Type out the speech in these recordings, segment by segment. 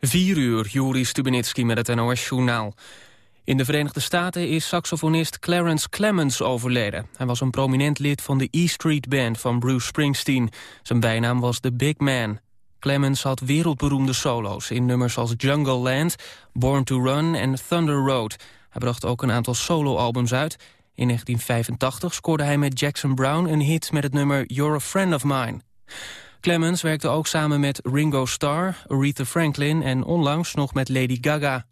4 uur, Juri Stubenitski met het NOS-journaal. In de Verenigde Staten is saxofonist Clarence Clemens overleden. Hij was een prominent lid van de E Street Band van Bruce Springsteen. Zijn bijnaam was The Big Man. Clemens had wereldberoemde solo's in nummers als Jungle Land, Born to Run en Thunder Road. Hij bracht ook een aantal soloalbums uit. In 1985 scoorde hij met Jackson Brown een hit met het nummer You're a Friend of Mine. Clemens werkte ook samen met Ringo Starr, Aretha Franklin en onlangs nog met Lady Gaga.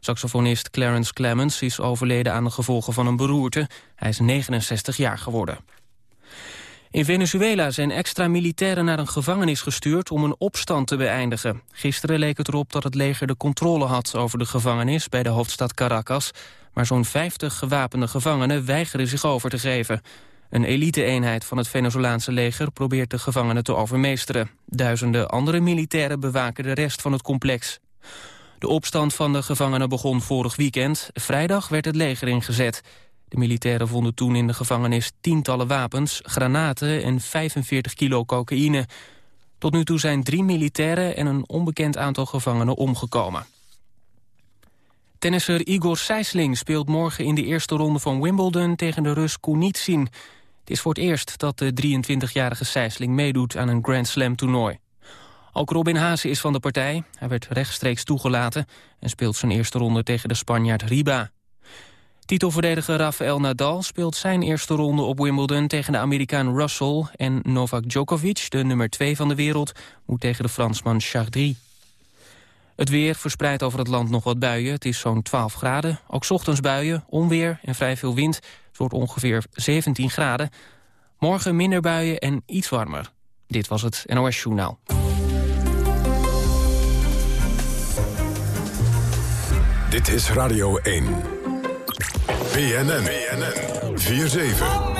Saxofonist Clarence Clemens is overleden aan de gevolgen van een beroerte. Hij is 69 jaar geworden. In Venezuela zijn extra militairen naar een gevangenis gestuurd om een opstand te beëindigen. Gisteren leek het erop dat het leger de controle had over de gevangenis bij de hoofdstad Caracas. Maar zo'n 50 gewapende gevangenen weigeren zich over te geven. Een elite-eenheid van het Venezolaanse leger probeert de gevangenen te overmeesteren. Duizenden andere militairen bewaken de rest van het complex. De opstand van de gevangenen begon vorig weekend. Vrijdag werd het leger ingezet. De militairen vonden toen in de gevangenis tientallen wapens, granaten en 45 kilo cocaïne. Tot nu toe zijn drie militairen en een onbekend aantal gevangenen omgekomen. Tennisser Igor Sijsling speelt morgen in de eerste ronde van Wimbledon tegen de Rus Kunitsin. Is voor het eerst dat de 23-jarige Sijsling meedoet aan een Grand Slam toernooi. Ook Robin Haase is van de partij. Hij werd rechtstreeks toegelaten en speelt zijn eerste ronde tegen de Spanjaard Riba. Titelverdediger Rafael Nadal speelt zijn eerste ronde op Wimbledon tegen de Amerikaan Russell en Novak Djokovic, de nummer 2 van de wereld, moet tegen de Fransman Chardry. Het weer verspreidt over het land nog wat buien. Het is zo'n 12 graden. Ook ochtends buien, onweer en vrij veel wind. Wordt ongeveer 17 graden. Morgen minder buien en iets warmer. Dit was het NOS Journaal. Dit is Radio 1. BNN. BNN. 4-7.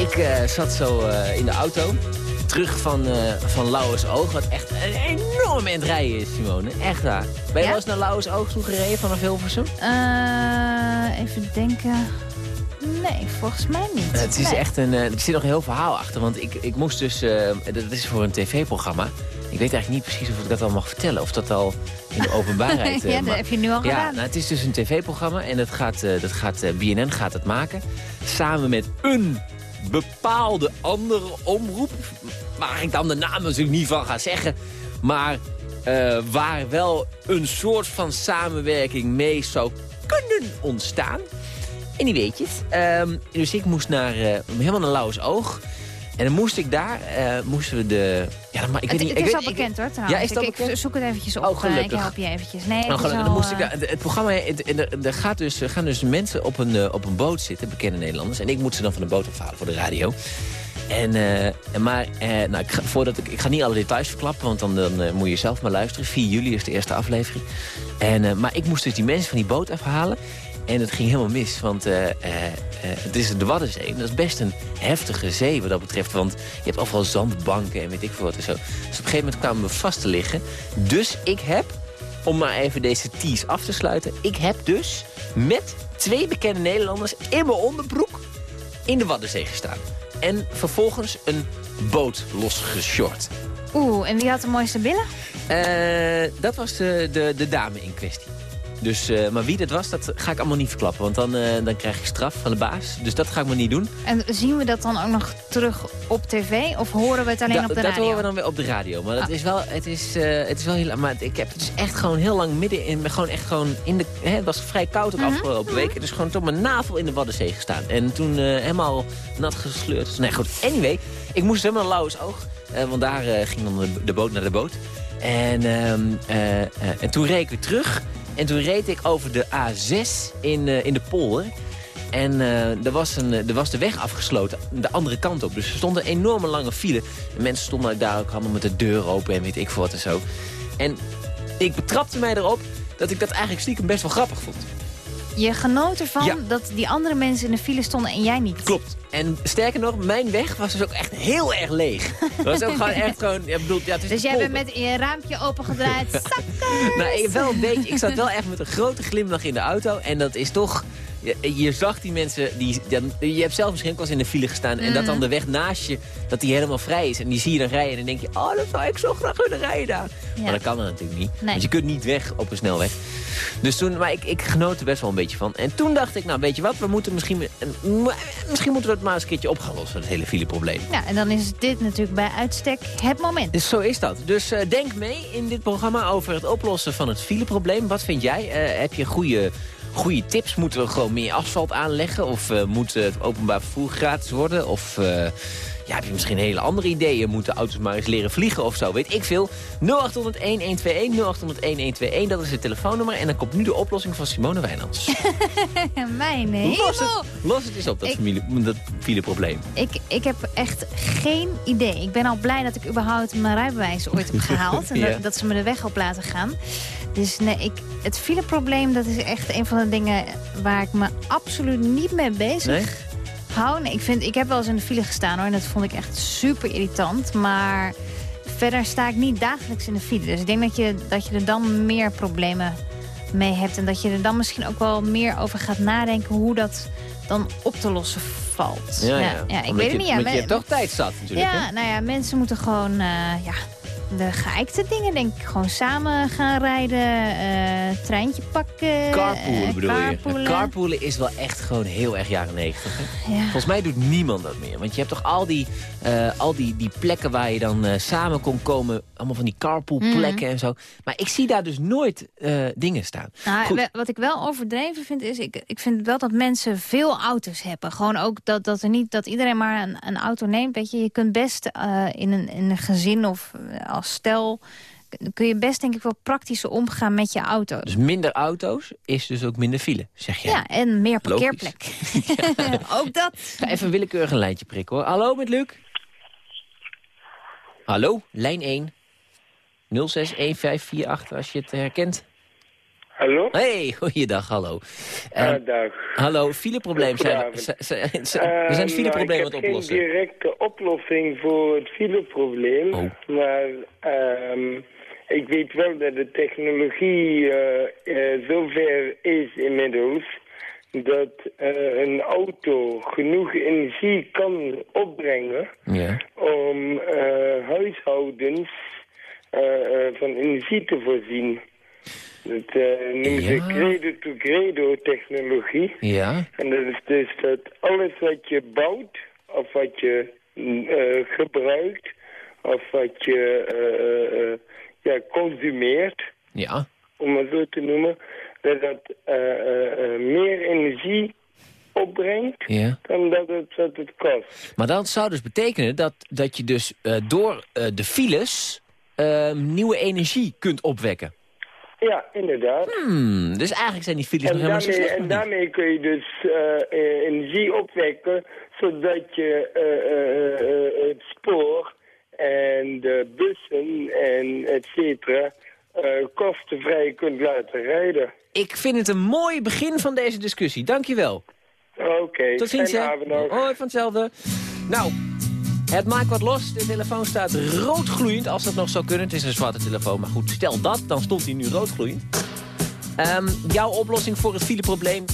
Ik uh, zat zo uh, in de auto, terug van, uh, van Lauwers Oog, wat echt een enorm eind rijden is, Simone. Echt waar. Ben je ja? wel eens naar Lauwers Oog toe gereden vanaf Hilversum? even denken... Nee, volgens mij niet. het is nee. echt een, er zit nog een heel verhaal achter, want ik, ik moest dus, dat is voor een tv-programma. Ik weet eigenlijk niet precies of ik dat al mag vertellen, of dat al in de openbaarheid... ja, dat heb je nu al ja, gedaan. Nou, het is dus een tv-programma en dat gaat, dat gaat, BNN gaat het maken. Samen met een bepaalde andere omroep. Waar ik dan de naam natuurlijk niet van ga zeggen. Maar uh, waar wel een soort van samenwerking mee zou kunnen ontstaan. En die weet je het. Um, dus ik moest naar, uh, helemaal naar Lauwers Oog. En dan moest ik daar, uh, moesten we de... Ja, maar ik het, weet niet, het is ik al weet, bekend hoor trouwens. Ja, is dat ik, bekend? ik zoek het eventjes op. Oh, gelukkig. ik help je eventjes. Nee, nou, gelukkig, dan moest ik daar, het programma, er gaat dus, gaan dus mensen op een, op een boot zitten, bekende Nederlanders. En ik moet ze dan van de boot afhalen voor de radio. En, uh, maar uh, nou, ik, ga, voordat ik, ik ga niet alle details verklappen, want dan, dan uh, moet je zelf maar luisteren. 4 juli is de eerste aflevering. En, maar ik moest dus die mensen van die boot afhalen. En het ging helemaal mis, want het is de Waddenzee. Dat is best een heftige zee wat dat betreft. Want je hebt overal zandbanken en weet ik veel wat en zo. Dus op een gegeven moment kwamen we vast te liggen. Dus ik heb, om maar even deze tease af te sluiten... ik heb dus met twee bekende Nederlanders in mijn onderbroek in de Waddenzee gestaan. En vervolgens een boot losgeshort. Oeh, en wie had de mooiste billen? Uh, dat was de, de, de dame in kwestie. Dus, uh, maar wie dat was, dat ga ik allemaal niet verklappen. Want dan, uh, dan krijg ik straf van de baas. Dus dat ga ik maar niet doen. En zien we dat dan ook nog terug op tv? Of horen we het alleen da op de radio? Dat horen we dan weer op de radio. Maar, dat Ah. is wel, het, is, uh, het is wel heel... Maar ik heb het dus echt gewoon heel lang midden in... Gewoon echt gewoon in de... Hè, het was vrij koud ook Mhm. afgelopen weken. Dus gewoon tot mijn navel in de Waddenzee gestaan. En toen helemaal nat gesleurd. Dus, nee, goed. Anyway, ik moest helemaal naar Lauwers Oog. want daar ging dan de, de boot naar de boot. En, en toen reed ik weer terug... En toen reed ik over de A6 in, uh, in de polder. En eh, er, was een, er was de weg afgesloten, de andere kant op. Dus er stond een enorme lange file. De mensen stonden daar ook allemaal met de deur open en weet ik wat en zo. En ik betrapte mij erop dat ik dat eigenlijk stiekem best wel grappig vond. Je genoot ervan Ja. dat die andere mensen in de file stonden en jij niet. Klopt. En sterker nog, mijn weg was dus ook echt heel erg leeg. Dat was ook gewoon echt gewoon... Ja, bedoel, ja, het is Dus jij bent met je raampje opengedraaid. Nou, ik, wel een beetje, ik zat wel echt met een grote glimlach in de auto. En dat is toch... Je, je zag die mensen, die, je hebt zelf misschien ook wel eens in de file gestaan... en dat dan de weg naast je, dat die helemaal vrij is. En die zie je dan rijden en dan denk je... oh, dat zou ik zo graag willen rijden daar. Ja. Maar dat kan dan natuurlijk niet. Nee. Want je kunt niet weg op een snelweg. Dus toen, maar ik, ik genoot er best wel een beetje van. En toen dacht ik, nou weet je wat, we moeten misschien, misschien moeten we het maar eens een keertje op gaan lossen, het hele fileprobleem. Ja, en dan is dit natuurlijk bij uitstek het moment. Dus zo is dat. Dus eh, denk mee in dit programma over het oplossen van het fileprobleem. Wat vind jij? Eh, heb je goede, goede tips? Moeten we gewoon meer asfalt aanleggen? Of eh, moet het openbaar vervoer gratis worden? Of ja, heb je misschien hele andere ideeën? Moeten auto's maar eens leren vliegen of zo? Weet ik veel. 0800-1121, 0800-1121, dat is het telefoonnummer. En dan komt nu de oplossing van Simone Wijnands. Mijn Los hemel! het, los het eens op, dat, Ik- familie, dat fileprobleem. Ik, ik heb echt geen idee. Ik ben al blij dat ik überhaupt mijn rijbewijs ooit heb gehaald. En Ja. dat, dat ze me de weg op laten gaan. Dus nee, ik, het fileprobleem, dat is echt een van de dingen waar ik me absoluut niet mee bezig Nee? Hou. Nee, ik, vind, ik heb wel eens in de file gestaan hoor. En dat vond ik echt super irritant. Maar verder sta ik niet dagelijks in de file. Dus ik denk dat je, dat je er dan meer problemen mee hebt. En dat je er dan misschien ook wel meer over gaat nadenken hoe dat dan op te lossen valt. Ja, ja. ja, ik weet je, het niet. Ja, je men- hebt toch tijd zat natuurlijk. hè? ja, nou ja, mensen moeten gewoon eh, ja, de geëikte dingen, denk ik. Gewoon samen gaan rijden, eh treintje pakken. Carpoolen eh, bedoel je? carpoolen. Carpoolen is wel echt gewoon heel erg jaren negentig. Ja. Volgens mij doet niemand dat meer. Want je hebt toch al die, eh, al die, die plekken waar je dan samen kon komen. Allemaal van die carpoolplekken Mhm. en zo. Maar ik zie daar dus nooit dingen staan. Nou, wat ik wel overdreven vind, is... Ik, ik vind wel dat mensen veel auto's hebben. Gewoon ook dat, dat, er niet, dat iedereen maar een, een auto neemt. Weet je, je kunt best in, een, in een gezin of als stel... kun je best denk ik wel praktischer omgaan met je auto. Dus minder auto's is dus ook minder file, zeg jij. Ja, en meer parkeerplek. ook dat. Ga even willekeurig een lijntje prikken hoor. Hallo met Luc. Hallo, lijn 1. 061548 als je het herkent. Hallo? Hey, goeiedag, hallo. Ah, dag. hallo, fileprobleem. Zijn we, Goedenavond. z- z- z- we zijn het fileprobleem aan het nou, ik oplossen. heb geen directe oplossing voor het fileprobleem. Oh. Maar ehm, ik weet wel dat de technologie eh, eh, zover is inmiddels... dat eh, een auto genoeg energie kan opbrengen... Ja. om huishoudens van energie te voorzien. Dat eh, noemen ze Ja. credo-to-credo technologie. Ja, En dat is dus dat alles wat je bouwt, of wat je eh, gebruikt, of wat je eh, ja, consumeert, ja. om het zo te noemen, dat dat meer energie opbrengt ja. dan dat het, dat het kost. Maar dat zou dus betekenen dat, dat je dus door de files eh, nieuwe energie kunt opwekken. Ja, inderdaad. Hmm, dus eigenlijk zijn die files En nog helemaal zo daarmee, slecht en niet. daarmee kun je dus eh, eh, energie opwekken, zodat je eh, het spoor en de bussen en et cetera kostenvrij kunt laten rijden. Ik vind het een mooi begin van deze discussie. Dankjewel. Oké, Tot ziens, hè. Hoi, van hetzelfde. Nou, het maakt wat los. De telefoon staat roodgloeiend, als dat nog zou kunnen. Het is een zwarte telefoon, maar goed, stel dat, dan stond hij nu roodgloeiend. Ehm, jouw oplossing voor het fileprobleem?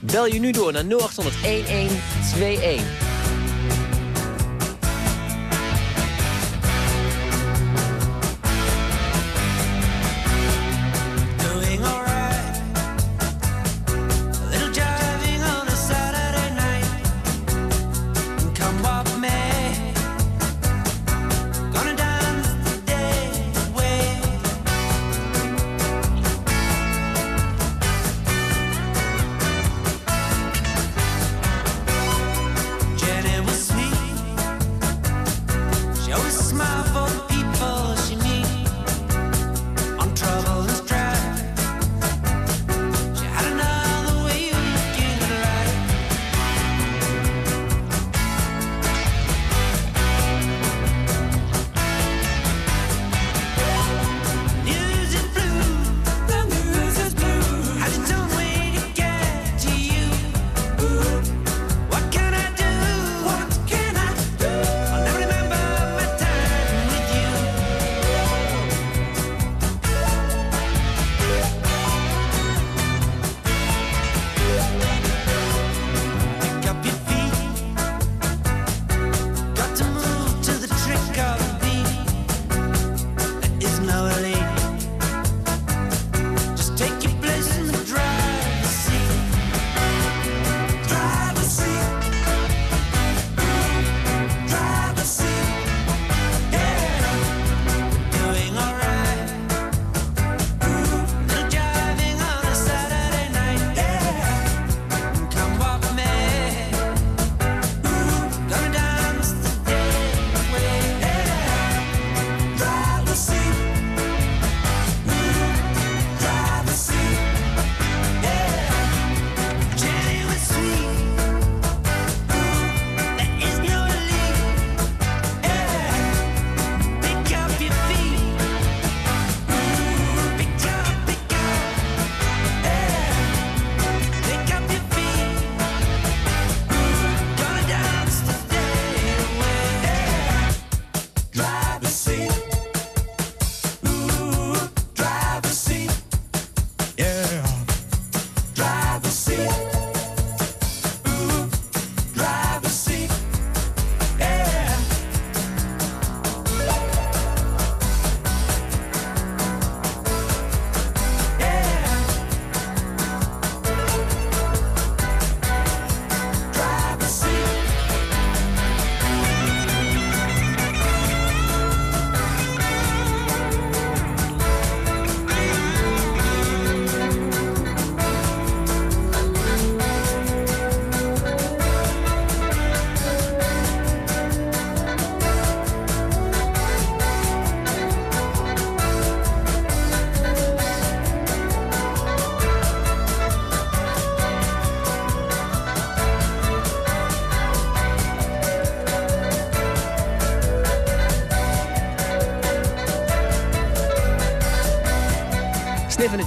Bel je nu door naar 0800 1121.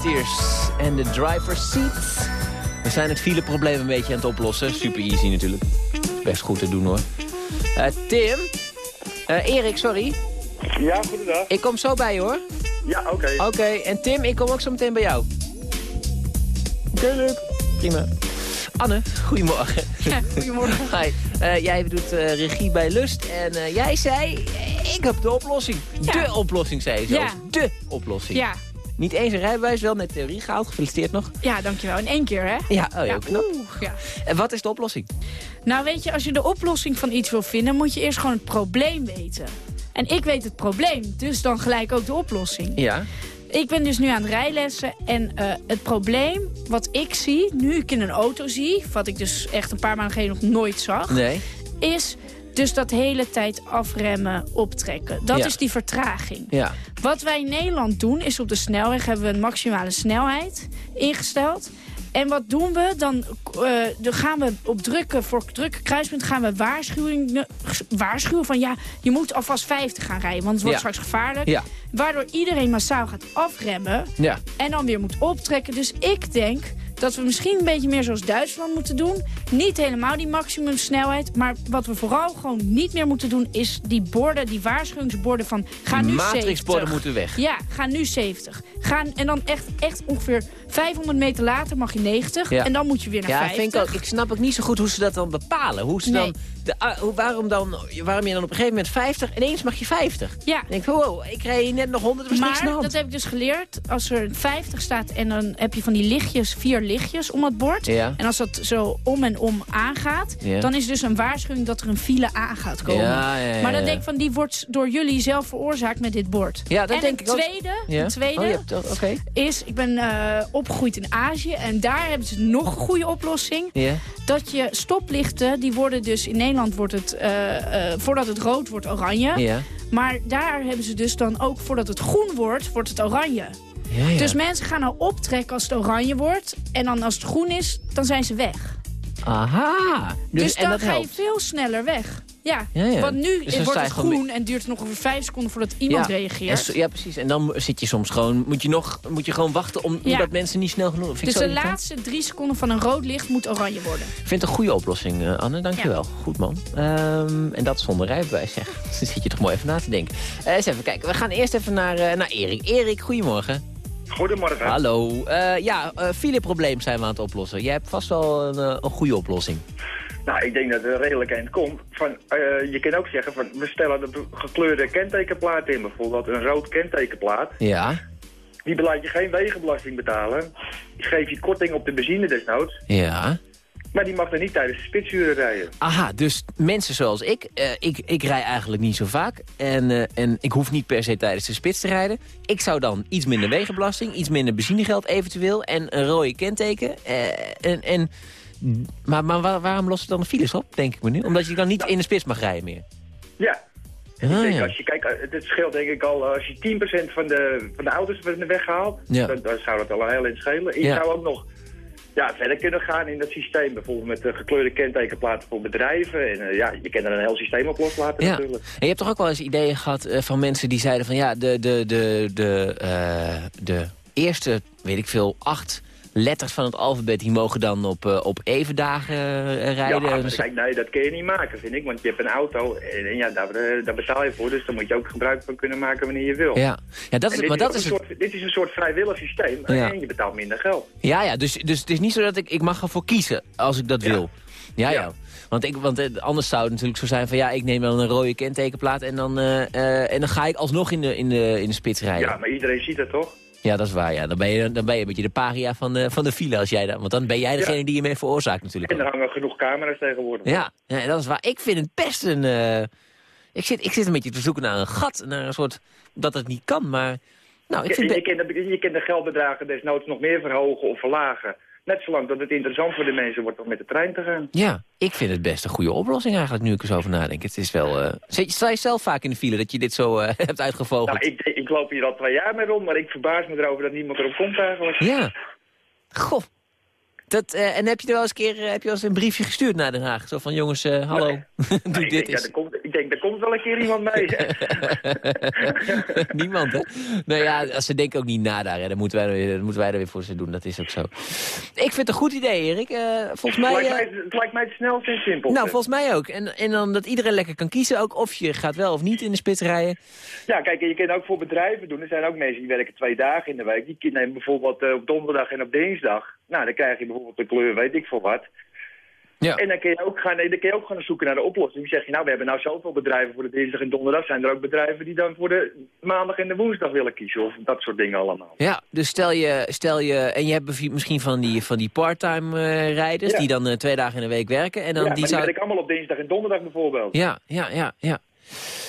Tears en de driver's seat. We zijn het fileprobleem een beetje aan het oplossen. Super easy natuurlijk. Best goed te doen hoor. Eh, Tim? Eh, Erik, sorry. Ja, goedendag. Ik kom zo bij je hoor. Ja, oké. Oké, en Tim, ik kom ook zo meteen bij jou. Oké, leuk. Prima. Anne, goedemorgen. Ja, goedemorgen. Hi. Eh, jij doet eh, regie bij Lust en eh, jij zei, ik heb de oplossing. Ja. De oplossing, zei je zo. Ja. De oplossing. Ja, Niet eens een rijbewijs, wel net theorie gehaald. Gefeliciteerd nog. ja, dankjewel. In één keer, hè? Ja, oh, ja, knap. ja. En wat is de oplossing? Nou, weet je, als je de oplossing van iets wil vinden... moet je eerst gewoon het probleem weten. En ik weet het probleem, dus dan gelijk ook de oplossing. Ja. Ik ben dus nu aan het rijlessen en eh, het probleem wat ik zie... nu ik in een auto zie, wat ik dus echt een paar maanden geleden nog nooit zag... Nee. is dus dat hele tijd afremmen, optrekken. Dat Ja. is die vertraging. Ja. Wat wij in Nederland doen, is op de snelweg hebben we een maximale snelheid ingesteld. En wat doen we? Dan, eh, dan gaan we op drukke, voor drukke kruispunt gaan we waarschuwingen, waarschuwen van ja, je moet alvast 50 gaan rijden, want het wordt Ja. straks gevaarlijk. Ja. Waardoor iedereen massaal gaat afremmen Ja. en dan weer moet optrekken. Dus ik denk dat we misschien een beetje meer zoals Duitsland moeten doen. Niet helemaal die maximumsnelheid. Maar wat we vooral gewoon niet meer moeten doen... is die borden, die waarschuwingsborden van... ga nu matrixborden 70. moeten weg. Ja, ga nu 70. Ga, en dan echt, echt ongeveer 500 meter later mag je 90. Ja. En dan moet je weer naar Ja, 50. vind ik, ook, ik snap ook niet zo goed hoe ze dat dan bepalen. Hoe ze Nee. dan, de, ah, waarom, dan, waarom je dan op een gegeven moment 50 en ineens mag je 50. Ja. Dan denk ik, wow, ik hier net nog 100, er Maar dat heb ik dus geleerd. Als er 50 staat en dan heb je van die lichtjes, vier lichtjes om het bord. Ja. En als dat zo om en om aangaat, Ja. dan is dus een waarschuwing dat er een file aan gaat komen. Ja, Maar dan denk ik van, die wordt door jullie zelf veroorzaakt met dit bord. Ja, dat en denk ik tweede, Ja? het tweede Oh, dat- oké. is, ik ben eh, opgegroeid in Azië en daar hebben ze nog een goede oplossing. Ja. Dat je stoplichten, die worden dus in Nederland wordt het, eh, eh, voordat het rood wordt oranje. Ja. Maar daar hebben ze dus dan ook, voordat het groen wordt, wordt het oranje. Ja, ja. Dus mensen gaan nou optrekken als het oranje wordt. En dan als het groen is, dan zijn ze weg. Aha. Dus, Dus, dan ga je helpt. veel sneller weg. Ja, Ja, ja. want nu Dus wordt het groen en duurt het nog ongeveer vijf seconden voordat iemand. En reageert. ja, precies. En dan zit je soms gewoon, moet je, nog, moet je gewoon wachten om, Ja. omdat mensen niet snel genoeg... Vind ik Dus zo de irritant. laatste drie seconden van een rood licht moet oranje worden. Ik vind het een goede oplossing, eh, Anne. Dankjewel. Goed, man. Ehm, en dat zonder rijbewijs, zeg. Dan zit je toch mooi even na te denken. Eh, eens even kijken. We gaan eerst even naar, eh, naar Erik. Erik, goedemorgen. Goedemorgen. Hallo. Eh, ja, eh fileprobleem zijn we aan het oplossen. Jij hebt vast wel een, een goede oplossing. Nou, ik denk dat het redelijk eind komt. Van, eh, je kan ook zeggen, van, we stellen de gekleurde kentekenplaat in. Bijvoorbeeld een rood kentekenplaat. Ja, Die laat je geen wegenbelasting betalen. Die geef je korting op de benzine desnoods. ja. Maar die mag er niet tijdens de spitsuren rijden. Aha, dus mensen zoals ik, eh, ik, ik rij eigenlijk niet zo vaak. En, eh, en ik hoef niet per se tijdens de spits te rijden. Ik zou dan iets minder wegenbelasting, iets minder benzinegeld eventueel... en een rode kenteken. en, en, maar maar waar- waarom lost het dan de files op, denk ik me nu? Omdat je dan niet in de spits mag rijden meer. Ja. Ah, ik denk, ja. als je kijkt, eh, het scheelt denk ik al, eh, als je 10% van de, van de auto's van de weg haalt, Ja. dan, dan zou dat al een heel in schelen. En je Ja. zou ook nog ja, verder kunnen gaan in dat systeem. Bijvoorbeeld met eh, gekleurde kentekenplaten voor bedrijven. En ja, je kan er een heel systeem op loslaten Ja. natuurlijk. En je hebt toch ook wel eens ideeën gehad eh, van mensen die zeiden van... ja, de, de, de, de, de eerste, weet ik veel, acht letters van het alfabet... die mogen dan op, eh, op even dagen eh, rijden. Ja, kijk, nee, dat kun je niet maken, vind ik. Want je hebt een auto en, en ja, daar, eh, daar betaal je voor. Dus daar moet je ook gebruik van kunnen maken wanneer je wil. ja. ja, dat is, dit, maar is dat is een het. soort, dit is een soort vrijwillig systeem Ja. en je betaalt minder geld. Ja, ja dus, dus het is niet zo dat ik... Ik mag ervoor kiezen als ik dat Ja. wil. Ja, ja. Ja. Want, ik, want anders zou het natuurlijk zo zijn van... ja, ik neem dan een rode kentekenplaat... en dan, en dan ga ik alsnog in de, in de, in de spits rijden. Ja, maar iedereen ziet het toch? Ja, dat is waar. Ja. Dan, ben je, dan ben je een beetje de paria van de, van de file als jij dat... Want dan ben jij degene Ja. die je mee veroorzaakt natuurlijk. En er hangen genoeg camera's tegenwoordig. Ja, ja, dat is waar. Ik vind het best een... eh, ik, zit, ik zit een beetje te zoeken naar een gat, naar een soort... dat het niet kan, maar... Nou, ik Je, vind... je, de, je kan de geldbedragen desnoods nog meer verhogen of verlagen. Net zolang dat het interessant voor de mensen wordt om met de trein te gaan. Ja, ik vind het best een goede oplossing eigenlijk, nu ik er zo over nadenk. Het is wel... zit- Sta je zelf vaak in de file dat je dit zo eh, hebt uitgevogeld? Nou, ik, ik loop hier al twee jaar mee rond, maar ik verbaas me erover dat niemand erop komt eigenlijk. Ja. Goh. Dat, eh, en heb je er wel eens een keer eh, heb je wel eens een briefje gestuurd naar Den Haag? Zo van jongens, eh, hallo, doe ik, dit denk, ja, eens. er komt, ik denk, er komt wel een keer iemand mee. Niemand, hè? Nou ja, ze denken ook niet na daar. Hè. Dan, moeten wij, er weer- moeten wij er weer voor ze doen. Dat is ook zo. Ik vind het een goed idee, Erik. Volgens mij... het, lijkt mij het lijkt mij het snelste en simpelste. nou, volgens mij ook. En, en dan dat iedereen lekker kan kiezen ook of je gaat wel of niet in de spits rijden. Ja, kijk, je kunt ook voor bedrijven doen. Er zijn ook mensen die werken twee dagen in de week. Die nemen bijvoorbeeld op donderdag en op dinsdag. Nou, dan krijg je bijvoorbeeld de kleur, weet ik veel wat. Ja. En dan kun, je ook gaan, dan kun je ook gaan zoeken naar de oplossing. Dan zeg je, nou, we hebben nou zoveel bedrijven voor de dinsdag en donderdag. Zijn er ook bedrijven die dan voor de maandag en de woensdag willen kiezen? Of dat soort dingen allemaal. Ja, dus stel je, stel je en je hebt misschien van die, van die part-time eh, rijders Ja. die dan eh, twee dagen in de week werken. En dan ja, maar die die zou... werken allemaal op dinsdag en donderdag bijvoorbeeld. Ja, ja, ja, ja.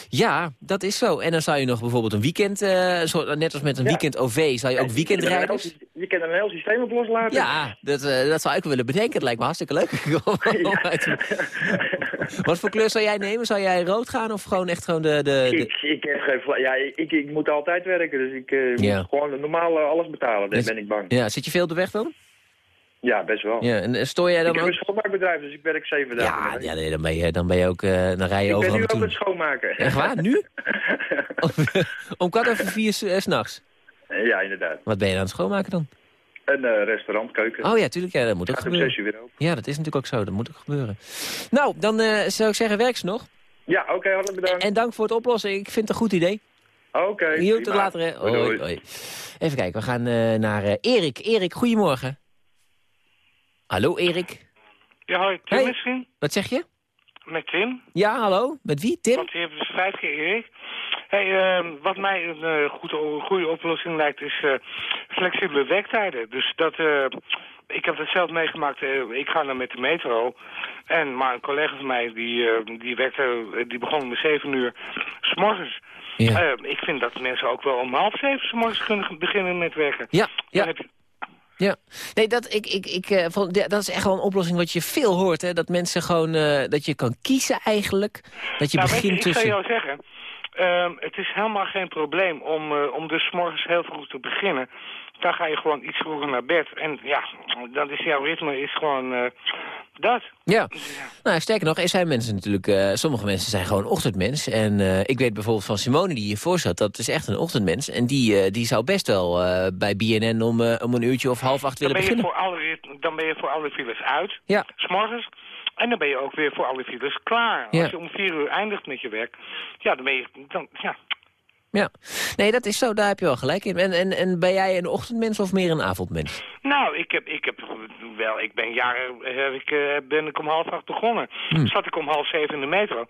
Ja, dat is zo. En dan zou je nog bijvoorbeeld een weekend, eh, zo, net als met een Ja. weekend OV, zou je ook weekendrijders... heel- Je kan er een heel systeem op loslaten. Ja, dat, eh, dat zou ik wel willen bedenken. Het lijkt me hartstikke leuk. Wat voor kleur zou jij nemen? Zou jij rood gaan of gewoon echt gewoon de... de, de... Ik, ik heb geen ja, ik, ik moet altijd werken, dus ik eh, Ja. moet gewoon normaal alles betalen. Daar ben ik bang. Ja, zit je veel op de weg dan? Ja, best wel. Ja, en eh, stoor jij ik dan heb ook? een schoonmaakbedrijf, dus ik werk zeven dagen. Ja, nee, dan, ben je, dan ben je ook... eh, dan rij je ik ben nu ook het schoonmaken. Echt waar? Nu? Om kwart over vier s- eh, s'nachts. ja, inderdaad. Wat ben je aan het schoonmaken dan? Een restaurant, keuken. Oh ja, tuurlijk. Ja, dat moet ook gebeuren. zes uur weer open. Ja, dat is natuurlijk ook zo. Dat moet ook gebeuren. Nou, dan zou ik zeggen, werk ze nog. Ja, oké, hartelijk bedankt. En dank voor het oplossen. Ik vind het een goed idee. Oké, Hier, tot later. Hè. Hoi. Even kijken, we gaan naar Erik. Erik, goedemorgen. Hallo Erik. Ja, hoi, Tim Hey. misschien? Wat zeg je? Met Tim? Ja, hallo. Met wie? Tim? Want je hebt dus vijf keer Erik. Hey, ehm, wat mij een eh, goede, goede oplossing lijkt is eh, flexibele werktijden. Dus dat, eh, ik heb dat zelf meegemaakt. ik ga dan met de metro. En, maar een collega van mij, die, eh, die, werkte, die begon om zeven uur s morgens. Ja. Ik vind dat mensen ook wel om half zeven s morgens kunnen beginnen met werken. Ja, Dan ja, heb je- ja. Nee, dat, ik, ik, ik, eh, vond- ja, dat is echt wel een oplossing wat je veel hoort. Hè? Dat mensen gewoon, eh, dat je kan kiezen eigenlijk. Dat je nou, je, begint ik tussen... zou jou zeggen, ehm, het is helemaal geen probleem om, eh, om dus morgens heel vroeg te beginnen. Dan ga je gewoon iets vroeger naar bed. En ja, dan is jouw ritme is gewoon eh, dat. Ja, nou sterker nog, er zijn mensen natuurlijk, eh, sommige mensen zijn gewoon ochtendmens. En eh, ik weet bijvoorbeeld van Simone die hiervoor zat, dat is echt een ochtendmens. En die, die zou best wel bij BNN om, om een uurtje of half acht Dan willen ben, je beginnen. voor alle, dan ben je voor alle files uit, Ja. s morgens. En dan ben je ook weer voor alle files klaar. Ja. Als je om vier uur eindigt met je werk, ja, dan ben je... Dan, ja. Ja, nee, dat is zo, daar heb je wel gelijk in. En, en, en ben jij een ochtendmens of meer een avondmens? Nou, ik heb, ik heb wel, ik ben jaren, heb ik, eh, ben ik om half acht begonnen. Hm. Zat ik om half zeven in de metro.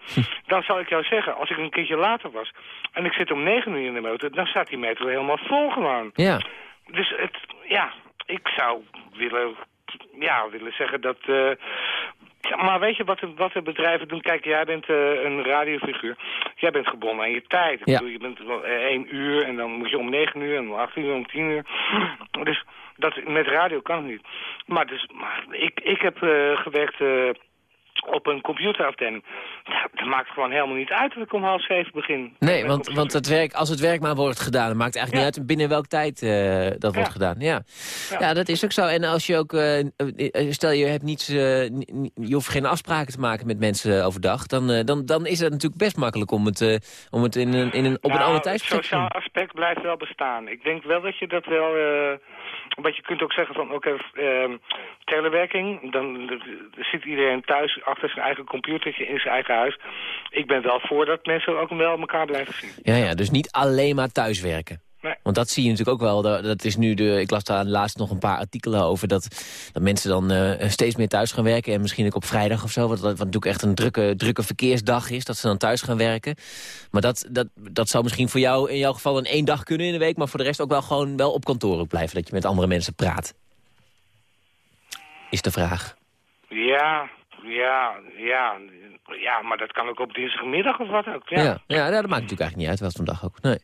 Dan zal ik jou zeggen, als ik een keertje later was en ik zit om negen uur in de metro, dan staat die metro helemaal vol gewoon. Ja, Dus het, ja, ik zou willen, ja, willen zeggen dat... eh, maar weet je wat de, wat de bedrijven doen? Kijk, jij bent eh, een radiofiguur. Jij bent gebonden aan je tijd. Ik Ja. bedoel, je bent wel, eh, één uur en dan moet je om negen uur en om acht uur, om tien uur. Dus dat, met radio kan het niet. Maar, dus, maar ik, ik heb eh, gewerkt eh, op een computerafdeling. Ja, dat maakt gewoon helemaal niet uit dat ik om half zeven begin. nee, want, want het werk, als het werk maar wordt gedaan, dan maakt het eigenlijk niet uit binnen welke tijd eh, dat wordt gedaan. Ja. Ja. Dat is ook zo. En als je ook, eh, eh, stel je hebt niets, ni- ni- je hoeft geen afspraken te maken met mensen overdag, dan, dan, dan is het natuurlijk best makkelijk om het, om het in een, in een, op een Nou, ander Het tijdstip te sociaal doen. aspect blijft wel bestaan. Ik denk wel dat je dat wel... eh want je kunt ook zeggen van, oké, ehm, telewerking, dan dan zit iedereen thuis achter zijn eigen computertje in zijn eigen huis. Ik ben wel voor dat mensen ook wel elkaar blijven zien. Ja, ja, dus niet alleen maar thuiswerken. Nee. Want dat zie je natuurlijk ook wel. Dat is nu de, ik las daar laatst nog een paar artikelen over... dat, dat mensen dan eh, steeds meer thuis gaan werken. En misschien ook op vrijdag of zo. Wat, wat natuurlijk echt een drukke, drukke verkeersdag is. Dat ze dan thuis gaan werken. Maar dat, dat, dat zou misschien voor jou in jouw geval een één dag kunnen in de week. Maar voor de rest ook wel gewoon wel op kantoor ook blijven. Dat je met andere mensen praat. Is de vraag. Ja, ja, ja. Ja, maar dat kan ook op dinsdagmiddag of wat ook. Ja. Ja, ja, dat maakt natuurlijk eigenlijk niet uit welke dag ook. Nee.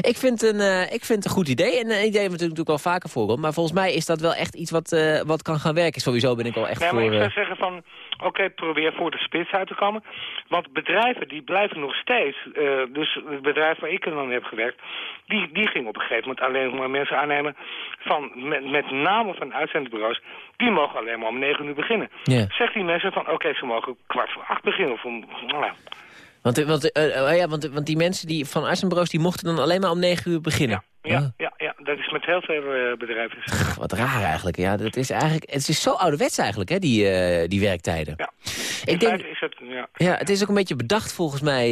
Ik, vind een, eh, ik vind het een goed idee. En een idee wat natuurlijk wel vaker voorkomt. Maar volgens mij is dat wel echt iets wat, eh, wat kan gaan werken. Sowieso ben ik wel echt Nee, maar voor... ik zou eh, zeggen van, oké, probeer voor de spits uit te komen. Want bedrijven die blijven nog steeds, eh, dus het bedrijf waar ik dan heb gewerkt, die, die ging op een gegeven moment alleen maar mensen aannemen van, met, met name van uitzendbureaus, die mogen alleen maar om negen uur beginnen. Ja. Zegt die mensen van, oké, ze mogen kwart voor acht beginnen. Of om, nou ja. Want, eh, want, eh, eh, ja, want, want die mensen die van uitzendbureaus... die mochten dan alleen maar om negen uur beginnen. Ja, Ah. ja, ja, dat is met heel veel eh, bedrijven. Wat raar eigenlijk. Ja, dat is eigenlijk het is zo ouderwets eigenlijk, hè, die, eh, die werktijden. Ja. Ik denk, is het, ja. ja, het is ook een beetje bedacht volgens mij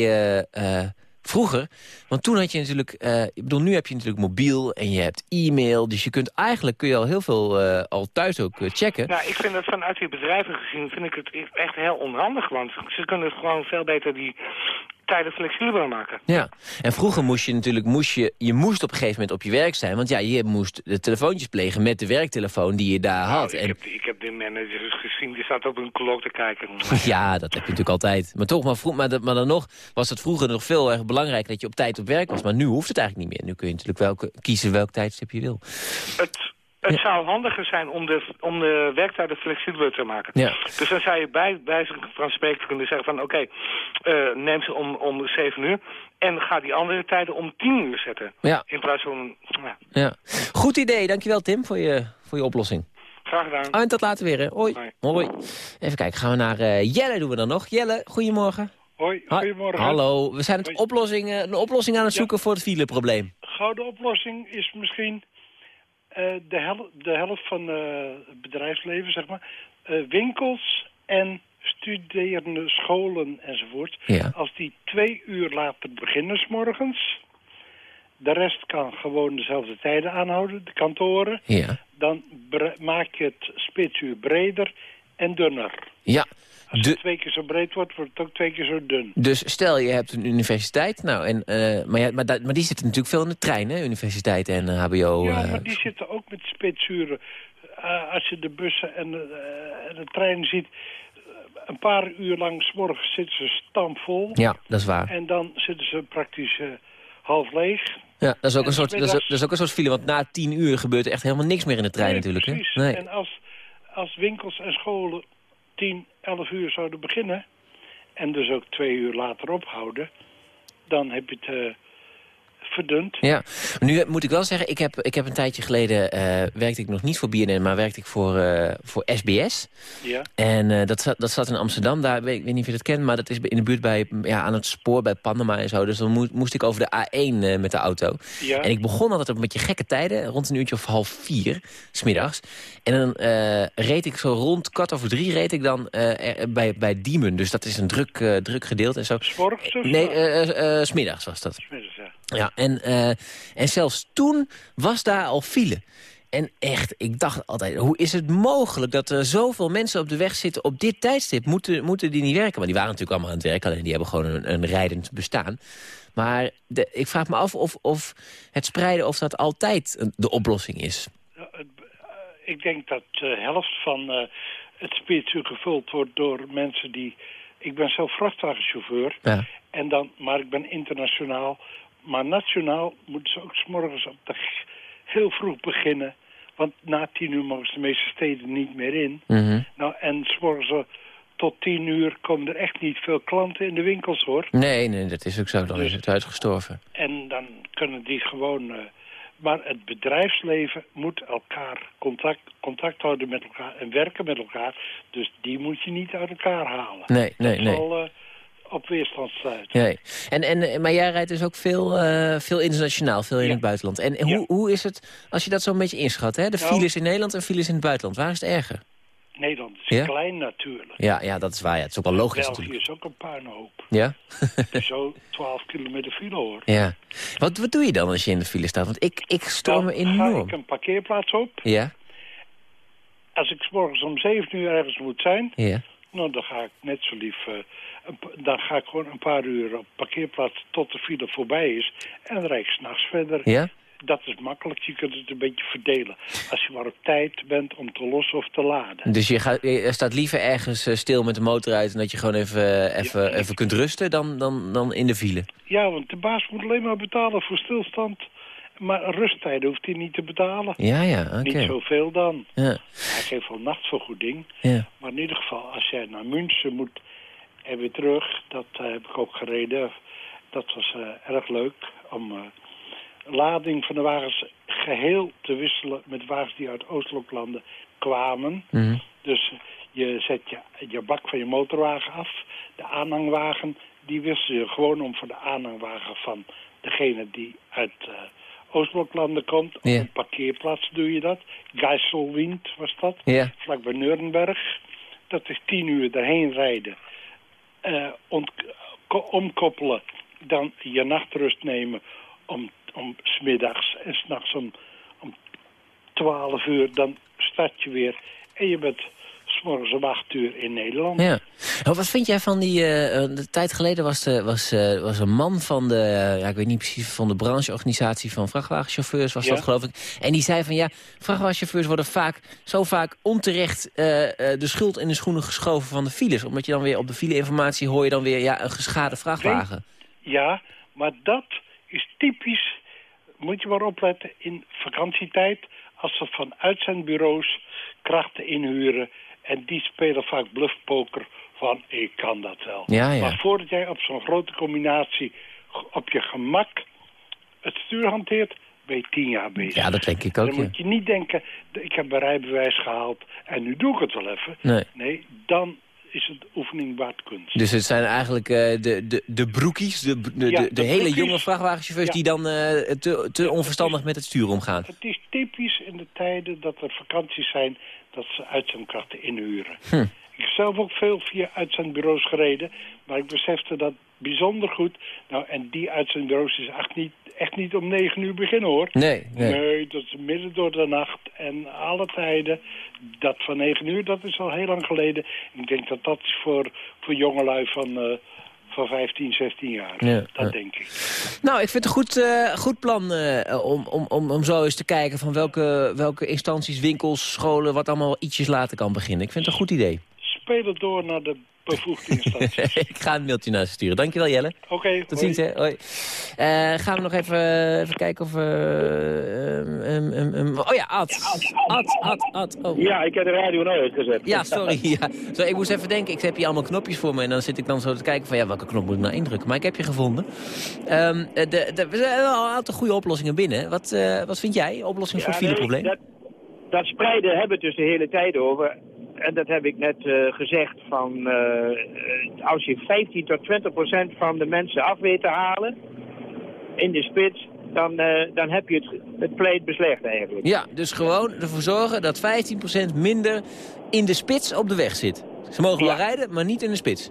eh, vroeger. Want toen had je natuurlijk... eh, ik bedoel, nu heb je natuurlijk mobiel en je hebt e-mail. Dus je kunt eigenlijk kun je al heel veel eh, al thuis ook eh, checken. Nou, ik vind dat vanuit die bedrijven gezien, vind ik het echt heel onhandig. Want ze kunnen gewoon veel beter die tijden flexibeler maken. Ja, en vroeger moest je natuurlijk, moest je, je moest op een gegeven moment op je werk zijn. Want ja, je moest de telefoontjes plegen met de werktelefoon die je daar had. Nou, ik, En, heb, ik heb de managers gezien, die staat op een klok te kijken. ja, dat heb je natuurlijk altijd. Maar toch, maar, vroeg, maar, maar dan nog was het vroeger nog veel erg belangrijk dat je op tijd op werk was. Maar nu hoeft het eigenlijk niet meer. Nu kun je natuurlijk welke, kiezen welk tijdstip je wil. Het, het zou handiger zijn om de, om de werktijden flexibeler te maken. Ja. Dus dan zou je bij, bij van spreken kunnen zeggen van... oké, eh, neem ze om, om 7 uur en ga die andere tijden om 10 uur zetten. Ja. In plaats van... Ja, Ja. Goed idee, dankjewel Tim voor je, voor je oplossing. Graag gedaan. Ah, en tot later weer. Hoi. Hoi. Hoi. Even kijken, gaan we naar eh, Jelle doen we dan nog. Jelle, goedemorgen. Hoi, goedemorgen. Hallo, we zijn het oplossing, eh, een oplossing aan het zoeken voor het fileprobleem. Gouden oplossing is misschien eh, de, hel de helft van het bedrijfsleven, zeg maar. winkels en studerende scholen enzovoort. Ja. Als die twee uur later beginnen s morgens, de rest kan gewoon dezelfde tijden aanhouden, de kantoren. Ja. Dan maak je het spitsuur breder en dunner. Ja, Als de, het twee keer zo breed wordt, wordt het ook twee keer zo dun. dus stel je hebt een universiteit, nou, en, eh, maar, ja, maar, die zitten natuurlijk veel in de trein, hè, universiteiten en eh, hbo. Ja, eh, maar die zitten ook met spitsuren. Als je de bussen en de, en de treinen ziet... een paar uur lang s morgens zitten ze stampvol. ja, dat is waar. En dan zitten ze praktisch half leeg. Ja, dat is, ook en een soort, dat, is, smiddags- dat is ook een soort file, want na tien uur gebeurt er echt helemaal niks meer in de trein Nee, natuurlijk. Hè? Nee. En als, als winkels en scholen 10, 11 uur zouden beginnen... en dus ook twee uur later ophouden... dan heb je het eh, verdund. Ja, nu moet ik wel zeggen, ik heb, ik heb een tijdje geleden... eh, werkte ik nog niet voor BNN, maar werkte ik voor, eh, voor SBS. Ja. En eh, dat, zat, dat zat in Amsterdam, daar, weet, ik weet niet of je dat kent... maar dat is in de buurt bij, ja, aan het spoor bij Panama en zo. Dus dan moest, moest ik over de A1 eh, met de auto. Ja. En ik begon altijd op een beetje gekke tijden, rond een uurtje of half vier, smiddags. En dan reed ik zo rond kwart over drie reed ik dan bij, bij Diemen. Dus dat is een druk, druk gedeelte en zo. S morgens of Nee, eh, smiddags was dat. middags, ja. Ja, en, eh, en zelfs toen was daar al file. En echt, ik dacht altijd, hoe is het mogelijk dat er zoveel mensen op de weg zitten op dit tijdstip? Moeten, moeten die niet werken? Maar die waren natuurlijk allemaal aan het werk, alleen die hebben gewoon een, een rijdend bestaan. Maar de, ik vraag me af of, of het spreiden, of dat altijd de oplossing is. Eh, ik denk dat de helft van eh, het spitsuur gevuld wordt door mensen die... Ik ben zelf vrachtwagenchauffeur, Ja. en dan, maar ik ben internationaal. Maar nationaal moeten ze ook 's morgens op de, heel vroeg beginnen. Want na tien uur mogen ze de meeste steden niet meer in. Mhm. Nou, en 's morgens eh, tot tien uur komen er echt niet veel klanten in de winkels, hoor. Nee, nee, dat is ook zo. Dan Dus- is het uitgestorven. En dan kunnen die gewoon... eh, maar het bedrijfsleven moet elkaar contact, contact houden met elkaar en werken met elkaar. Dus die moet je niet uit elkaar halen. Nee, nee, dat nee. zal eh, op weerstand sluiten. Nee. En, en, eh, maar jij rijdt dus ook veel, eh, veel internationaal, veel in Ja. het buitenland. En Ja. hoe, hoe is het, als je dat zo'n beetje inschat, hè? de Nou. files in Nederland en files in het buitenland, waar is het erger? Nederland is Ja? klein natuurlijk. Ja, ja, dat is waar. Ja. Het is ook wel logisch België natuurlijk. is ook een puinhoop. Ja? Zo 12 kilometer file hoor. ja. Wat, wat doe je dan als je in de file staat? Want ik, ik stoor me Dan ga enorm. ik een parkeerplaats op. Ja? Als ik 's morgens om 7 uur ergens moet zijn, Ja. nou, dan ga ik net zo lief... eh, dan ga ik gewoon een paar uur op parkeerplaats tot de file voorbij is. En rijd ik s'nachts verder. Ja? Dat is makkelijk, je kunt het een beetje verdelen. Als je maar op tijd bent om te lossen of te laden. Dus je, gaat, je staat liever ergens eh, stil met de motor uit... en dat je gewoon even, even, Ja. even kunt rusten dan, dan, dan in de file. Ja, want de baas moet alleen maar betalen voor stilstand. Maar rusttijden hoeft hij niet te betalen. Ja, ja, oké. Niet zoveel dan. Ja, Hij geeft wel nachtvergoeding. ja. Maar in ieder geval, als jij naar München moet en weer terug, dat eh, heb ik ook gereden. Dat was eh, erg leuk om eh, lading van de wagens geheel te wisselen met wagens die uit Oostbloklanden kwamen. Mhm. Dus je zet je, je bak van je motorwagen af. De aanhangwagen, die wissel je gewoon om voor de aanhangwagen van degene die uit eh Oostbloklanden komt. Op een parkeerplaats doe je dat. Geiselwind was dat Ja. vlakbij Nuremberg. Dat is tien uur daarheen rijden. Eh, omkoppelen. Dan je nachtrust nemen om, om smiddags. En s'nachts om, om 12 uur. Dan start je weer. En je bent s'morgens om 8 uur in Nederland. Ja. Oh, wat vind jij van die... eh, een tijd geleden was, de, was, eh, was een man van de... ja, ik weet niet precies, van de brancheorganisatie van vrachtwagenchauffeurs was Ja. dat geloof ik. En die zei van ja, vrachtwagenchauffeurs worden vaak zo vaak onterecht eh, eh, de schuld in de schoenen geschoven van de files. Omdat je dan weer op de fileinformatie hoor je dan weer ja, een geschade vrachtwagen. Ja, maar dat is typisch, moet je maar opletten, in vakantietijd... als ze van uitzendbureaus krachten inhuren... en die spelen vaak bluffpoker van ik kan dat wel. Ja, ja. Maar voordat jij op zo'n grote combinatie op je gemak het stuur hanteert... ben je tien jaar bezig. Ja, dat denk ik ook, Dan ja. moet je niet denken, ik heb mijn rijbewijs gehaald en nu doe ik het wel even. Nee. Nee, dan is het oefening waard kunst. Dus het zijn eigenlijk eh, de, de, de broekies, de, de, Ja, de, de de hele broekies. jonge vrachtwagenchauffeurs... Ja. die dan eh, te, te onverstandig met het stuur omgaan. Het is typisch in de tijden dat er vakanties zijn dat ze uitzendkrachten inhuren. Hm. Ik heb zelf ook veel via uitzendbureaus gereden, maar ik besefte dat bijzonder goed. Nou, en die uitzendbureaus is echt niet, echt niet om negen uur beginnen hoor. Nee, nee. Nee, dat is midden door de nacht en alle tijden. Dat van negen uur, dat is al heel lang geleden. Ik denk dat dat is voor, voor jongelui van, eh, van 15, 16 jaar. Ja, dat ja. denk ik. Nou, ik vind het een goed, eh, goed plan eh, om, om, om, om zo eens te kijken... van welke, welke instanties, winkels, scholen... wat allemaal ietsjes later kan beginnen. Ik vind het een goed idee. Speel het door naar de bevoegde instanties. ik ga een mailtje naar ze sturen. Dankjewel, Jelle. Oké, Tot hoi. ziens, hè. Hoi. Eh, gaan we nog even, even kijken of... eh, ehm, oh ja, Ad. Ad, Ad, Ad. Oh. Ja, ik heb de radio nou uitgezet. Ja, sorry. Ja. Sorry, ik moest even denken. Ik heb hier allemaal knopjes voor me. En dan zit ik dan zo te kijken van ja, welke knop moet ik nou indrukken. Maar ik heb je gevonden. De, de, we zijn wel een aantal goede oplossingen binnen. Wat, eh, wat vind jij? Oplossing voor Ja, fileprobleem? nee, dat, dat spreiden hebben we dus de hele tijd over. En dat heb ik net eh, gezegd van eh, eh, als je 15 tot 20 procent van de mensen af weet te halen in de spits, dan, dan heb je het, het pleit beslecht eigenlijk. Ja, dus gewoon ervoor zorgen dat 15% minder in de spits op de weg zit. Ze mogen wel Ja. rijden, maar niet in de spits.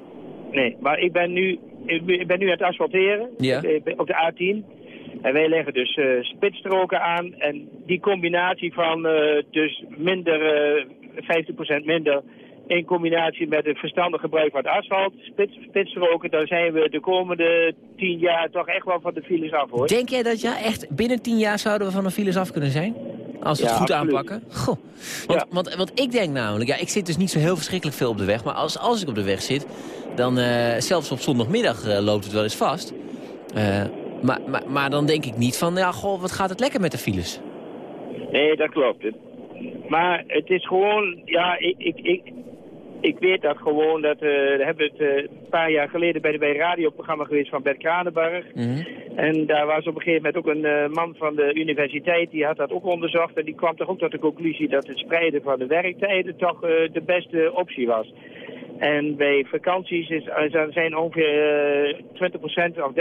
Nee, maar ik ben nu, ik ben nu aan het asfalteren Ja. Op de A10. En wij leggen dus eh spitsstroken aan. En die combinatie van dus minder, 50% minder... in combinatie met het verstandig gebruik van het asfalt, spits, spitsstroken... dan zijn we de komende 10 jaar toch echt wel van de files af, hoor. Denk jij dat ja, echt binnen 10 jaar zouden we van de files af kunnen zijn? Als we het Ja, goed absoluut. aanpakken? Goh. Want, want, want ik denk namelijk, ja, ik zit dus niet zo heel verschrikkelijk veel op de weg. Maar als, als ik op de weg zit, dan eh, zelfs op zondagmiddag eh, loopt het wel eens vast. Eh, maar, maar, maar dan denk ik niet van, ja, goh, wat gaat het lekker met de files? Nee, dat klopt. Maar het is gewoon, ja, ik, ik, ik, ik weet dat gewoon, dat, eh we hebben het eh, een paar jaar geleden bij, de, bij een radioprogramma geweest van Bert Kranenberg. En daar was op een gegeven moment ook een eh, man van de universiteit, die had dat ook onderzocht. En die kwam toch ook tot de conclusie dat het spreiden van de werktijden toch de beste optie was. En bij vakanties is, zijn ongeveer eh 20% of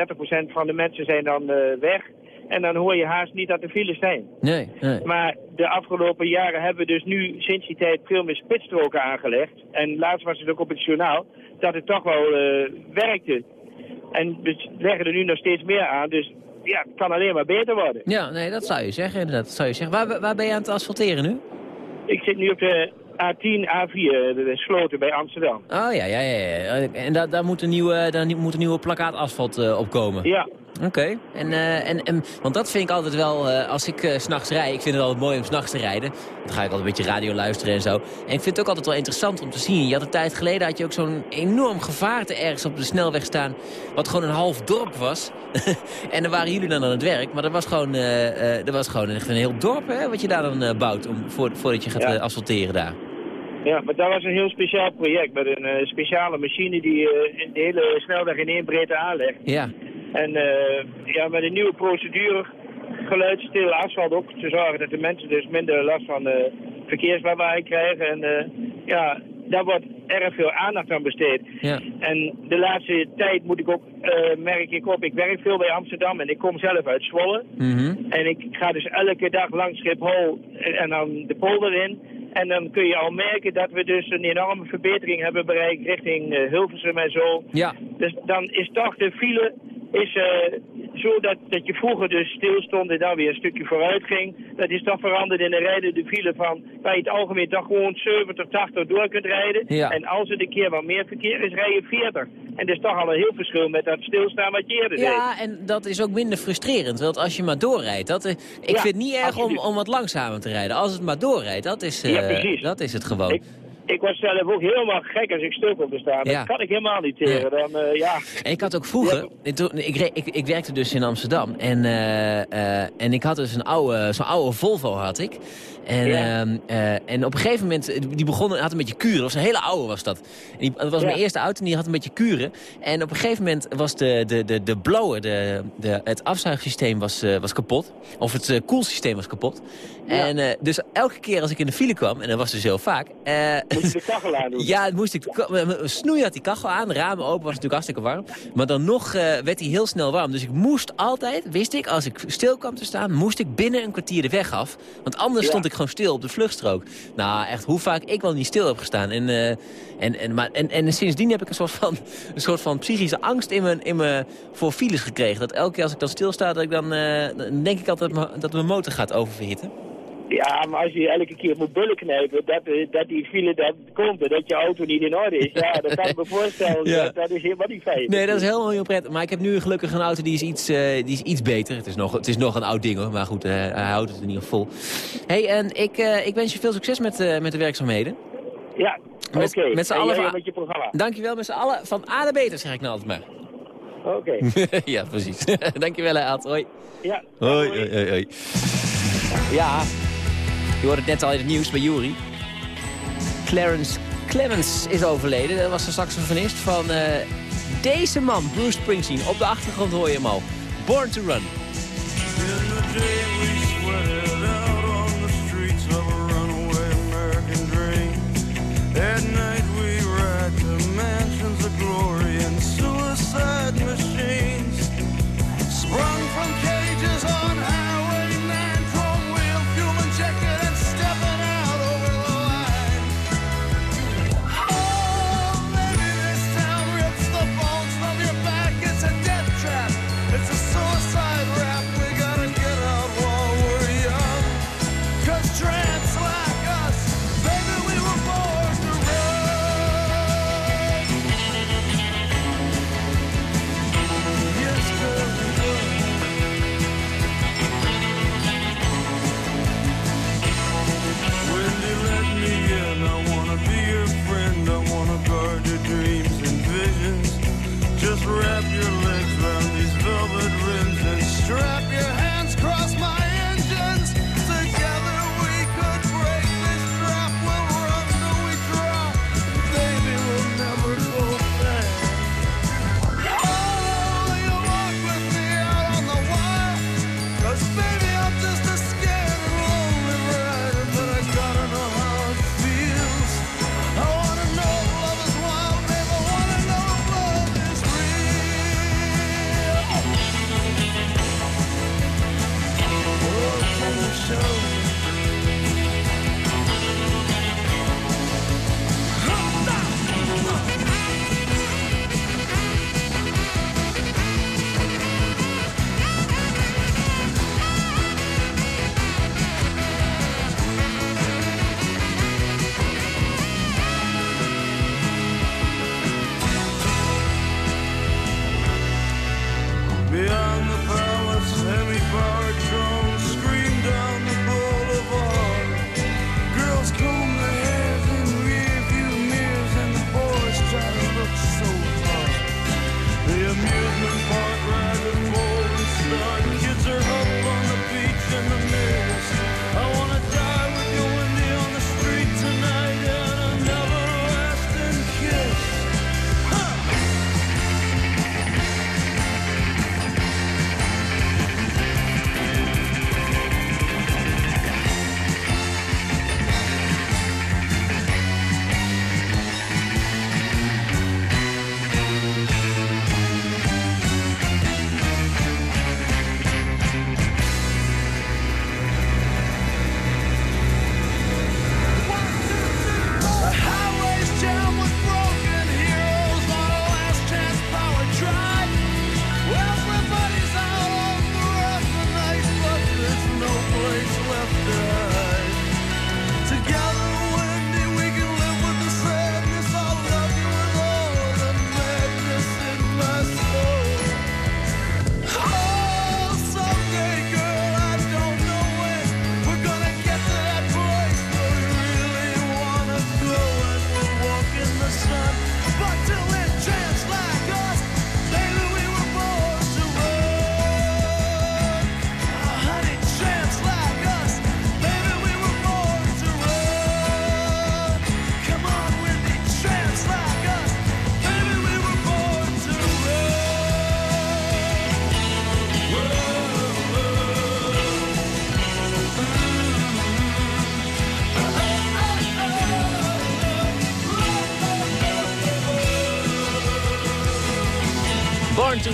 30% van de mensen zijn dan weg. En dan hoor je haast niet dat er files zijn. Nee, nee. Maar de afgelopen jaren hebben we dus nu sinds die tijd veel meer spitsstroken aangelegd. En laatst was het ook op het journaal dat het toch wel eh, werkte. En we leggen er nu nog steeds meer aan. Dus ja, het kan alleen maar beter worden. Ja, nee, dat zou je zeggen, inderdaad. Dat zou je zeggen. Waar, waar ben je aan het asfalteren nu? Ik zit nu op de A10, A4, de sloten bij Amsterdam. Oh ja, ja, ja. ja. En daar, daar, moet een nieuwe, daar moet een nieuwe plakkaat asfalt eh, op komen. Ja, Oké, en, eh, en, en, want dat vind ik altijd wel, eh, als ik eh, s s'nachts rijd, ik vind het altijd mooi om s'nachts te rijden. Dan ga ik altijd een beetje radio luisteren en zo. En ik vind het ook altijd wel interessant om te zien. Je had een tijd geleden had je ook zo'n enorm gevaarte ergens op de snelweg staan, wat gewoon een half dorp was. en dan waren jullie dan aan het werk, maar dat was gewoon, eh, eh, dat was gewoon echt een heel dorp hè, wat je daar dan eh, bouwt om, voor, voordat je gaat Ja. asfalteren daar. Ja, maar dat was een heel speciaal project met een eh, speciale machine die eh, de hele snelweg in één breedte aanlegt. Ja, En eh, ja, met een nieuwe procedure, geluidsstil asfalt ook, te zorgen dat de mensen dus minder last van verkeerslawaai krijgen. En eh, ja, daar wordt erg veel aandacht aan besteed. ja. En de laatste tijd moet ik ook, eh, merk ik op, ik werk veel bij Amsterdam en ik kom zelf uit Zwolle. Mhm. En ik ga dus elke dag langs Schiphol en, dan de polder in. En dan kun je al merken dat we dus een enorme verbetering hebben bereikt richting eh, Hilversum en zo. Ja, Dus dan is toch de file is, eh, zo dat, dat je vroeger dus stilstond en dan weer een stukje vooruit ging. Dat is toch veranderd in een rijdende file van waar je het algemeen toch gewoon 70, 80 door kunt rijden. Ja. En als er een keer wat meer verkeer is, rij je 40. En dat is toch al een heel verschil met dat stilstaan wat je eerder deed. Ja, en dat is ook minder frustrerend. Want als je maar doorrijdt, dat, eh, ik Ja, vind het niet erg om, absoluut. om wat langzamer te rijden. Als het maar doorrijdt, dat is, eh, dat is het gewoon. Ik, ik was zelf ook helemaal gek als ik stil kon te staan. Ja. Dat kan ik helemaal niet tegen. Dan, eh, ja. En ik had ook vroeger, toen- ik, ik, ik werkte dus in Amsterdam en, eh, eh, en ik had dus een oude, zo'n oude Volvo had ik. En, Ja. ehm, eh, en op een gegeven moment, eh, die begon, had een beetje kuren. Dat was een hele oude was dat. En die, dat was Ja. mijn eerste auto en die had een beetje kuren. En op een gegeven moment was de, de, de, de blower, de, de, het afzuigsysteem was, eh, was kapot. Of het koelsysteem was kapot. En dus elke keer als ik in de file kwam, en dat was dus heel vaak... Moet je de kachel aan doen. ja, moest ik, snoei had die kachel aan, ramen open, was natuurlijk hartstikke warm. Maar dan nog werd hij heel snel warm. Dus ik moest altijd, wist ik, als ik stil kwam te staan, moest ik binnen een kwartier de weg af. Want anders stond ik gewoon stil op de vluchtstrook. Nou, echt, hoe vaak ik wel niet stil heb gestaan. En, eh, en, en, maar, en, en sindsdien heb ik een soort van, een soort van psychische angst in mijn, in mijn, voor files gekregen. Dat elke keer als ik dan stilsta, dat ik dan, eh, dan denk ik altijd dat mijn- dat mijn motor gaat oververhitten. Ja, maar als je elke keer moet bullen knijpen, dat, eh, dat die file dat komt en dat je auto niet in orde is. Ja, dat kan ik me voorstellen. Ja. Dat, dat is helemaal niet fijn. Nee, dat is helemaal heel prettig. Maar ik heb nu gelukkig een auto die is iets, eh, die is iets beter. Het is, nog, het is nog een oud ding hoor, maar goed, eh, hij houdt het in ieder geval vol. hey, en ik, eh, ik wens je veel succes met, eh, met de werkzaamheden. Ja, oké. Met- met z'n En allen van- met je programma. Dankjewel met z'n allen. Van A naar beter, zeg ik nou altijd maar. Oké. ja, precies. Dankjewel, hè, Ad. Hoi. Ja. Hoi, hoi, hoi, hoi. Ja, je hoorde het net al in het nieuws bij Jury. Clarence Clemens is overleden. Dat was de saxofonist van eh, deze man, Bruce Springsteen. Op de achtergrond hoor je hem al. Born to Run. At night we ride to mansions of glory and suicide machines. Sprung from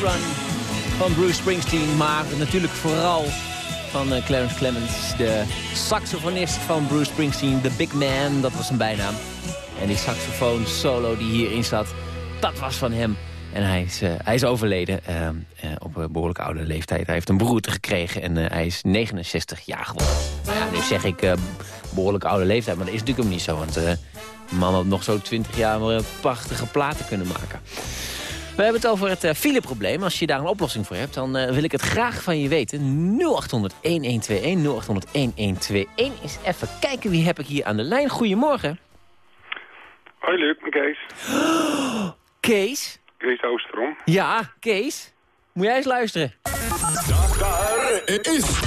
Run van Bruce Springsteen. Maar natuurlijk vooral van eh, Clarence Clemens, de saxofonist van Bruce Springsteen. The Big Man, dat was zijn bijnaam. En die saxofoon solo die hierin zat, dat was van hem. En hij is, eh, hij is overleden eh, eh, op een behoorlijk oude leeftijd. Hij heeft een beroerte gekregen en hij is 69 jaar geworden. Nou nu zeg ik eh, behoorlijk oude leeftijd, maar dat is natuurlijk hem niet zo. Want man had nog zo 20 jaar prachtige platen kunnen maken. We hebben het over het eh, fileprobleem. Als je daar een oplossing voor hebt, dan eh, wil ik het graag van je weten. 0800 1121 0800 1121 is even kijken wie heb ik hier aan de lijn. Goedemorgen. Hoi Luc, ben Kees. Kees? Kees Oosterom. Ja, Kees? Moet jij eens luisteren. Daar is...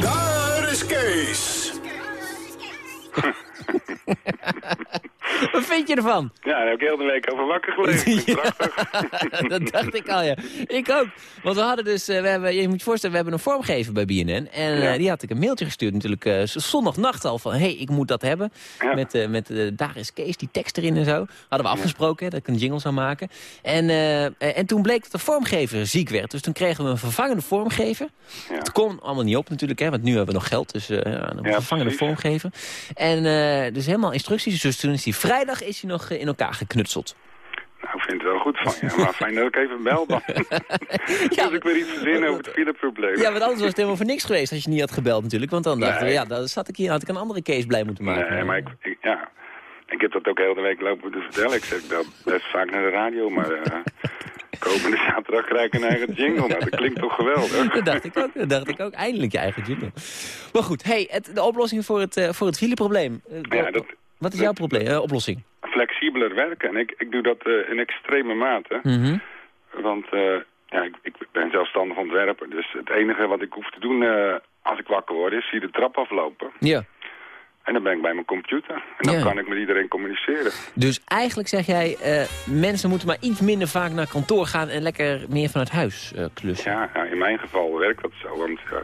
Daar is Kees. Wat vind je ervan? Ja, daar heb ik heel de week over wakker gelegen. dat dacht ik al, ja. Ik ook. Want we hadden dus, eh, we hebben, je moet je voorstellen, we hebben een vormgever bij BNN. En eh, die had ik een mailtje gestuurd natuurlijk uh, zondagnacht al van... hé, hey, ik moet dat hebben. Met, uh, met daar is Kees, die tekst erin en zo. Hadden we afgesproken, hè, dat ik een jingle zou maken. En, en toen bleek dat de vormgever ziek werd. Dus toen kregen we een vervangende vormgever. Ja. Het kon allemaal niet op natuurlijk, hè, want nu hebben we nog geld. Dus een vervangende vormgever. En dus helemaal instructies. Dus toen is hij vrijdag is hij nog in elkaar geknutseld. Nou, ik vind het wel goed van je. Maar fijn dat ik even bel dan. ja, dus ik weer iets verzinnen over het fileprobleem. Ja, want anders was het helemaal voor niks geweest als je niet had gebeld natuurlijk. Want dan dachten we, ja, dan zat ik hier, had ik een andere case blij moeten maken. Nee, maar ik, ik ja, ik heb dat ook heel de week lopen te vertellen. Ik zeg dat best vaak naar de radio, maar uh, komende zaterdag krijg ik een eigen jingle. Nou, dat klinkt toch geweldig. Dat dacht ik ook, dat dacht ik ook. Eindelijk je eigen jingle. Maar goed, hey, het, de oplossing voor het, uh, voor het fileprobleem. Uh, ja, dat, wat is jouw probleem, uh, oplossing? Flexibeler werken. En ik, ik doe dat uh, in extreme mate. Mm -hmm. Want uh, ja, ik, ik, ben zelfstandig ontwerper. Dus het enige wat ik hoef te doen als ik wakker word... is hier de trap aflopen. Ja. En dan ben ik bij mijn computer. En dan Ja. kan ik met iedereen communiceren. Dus eigenlijk zeg jij, mensen moeten maar iets minder vaak naar kantoor gaan... en lekker meer vanuit huis klussen. Ja, ja, in mijn geval werkt dat zo. Want uh,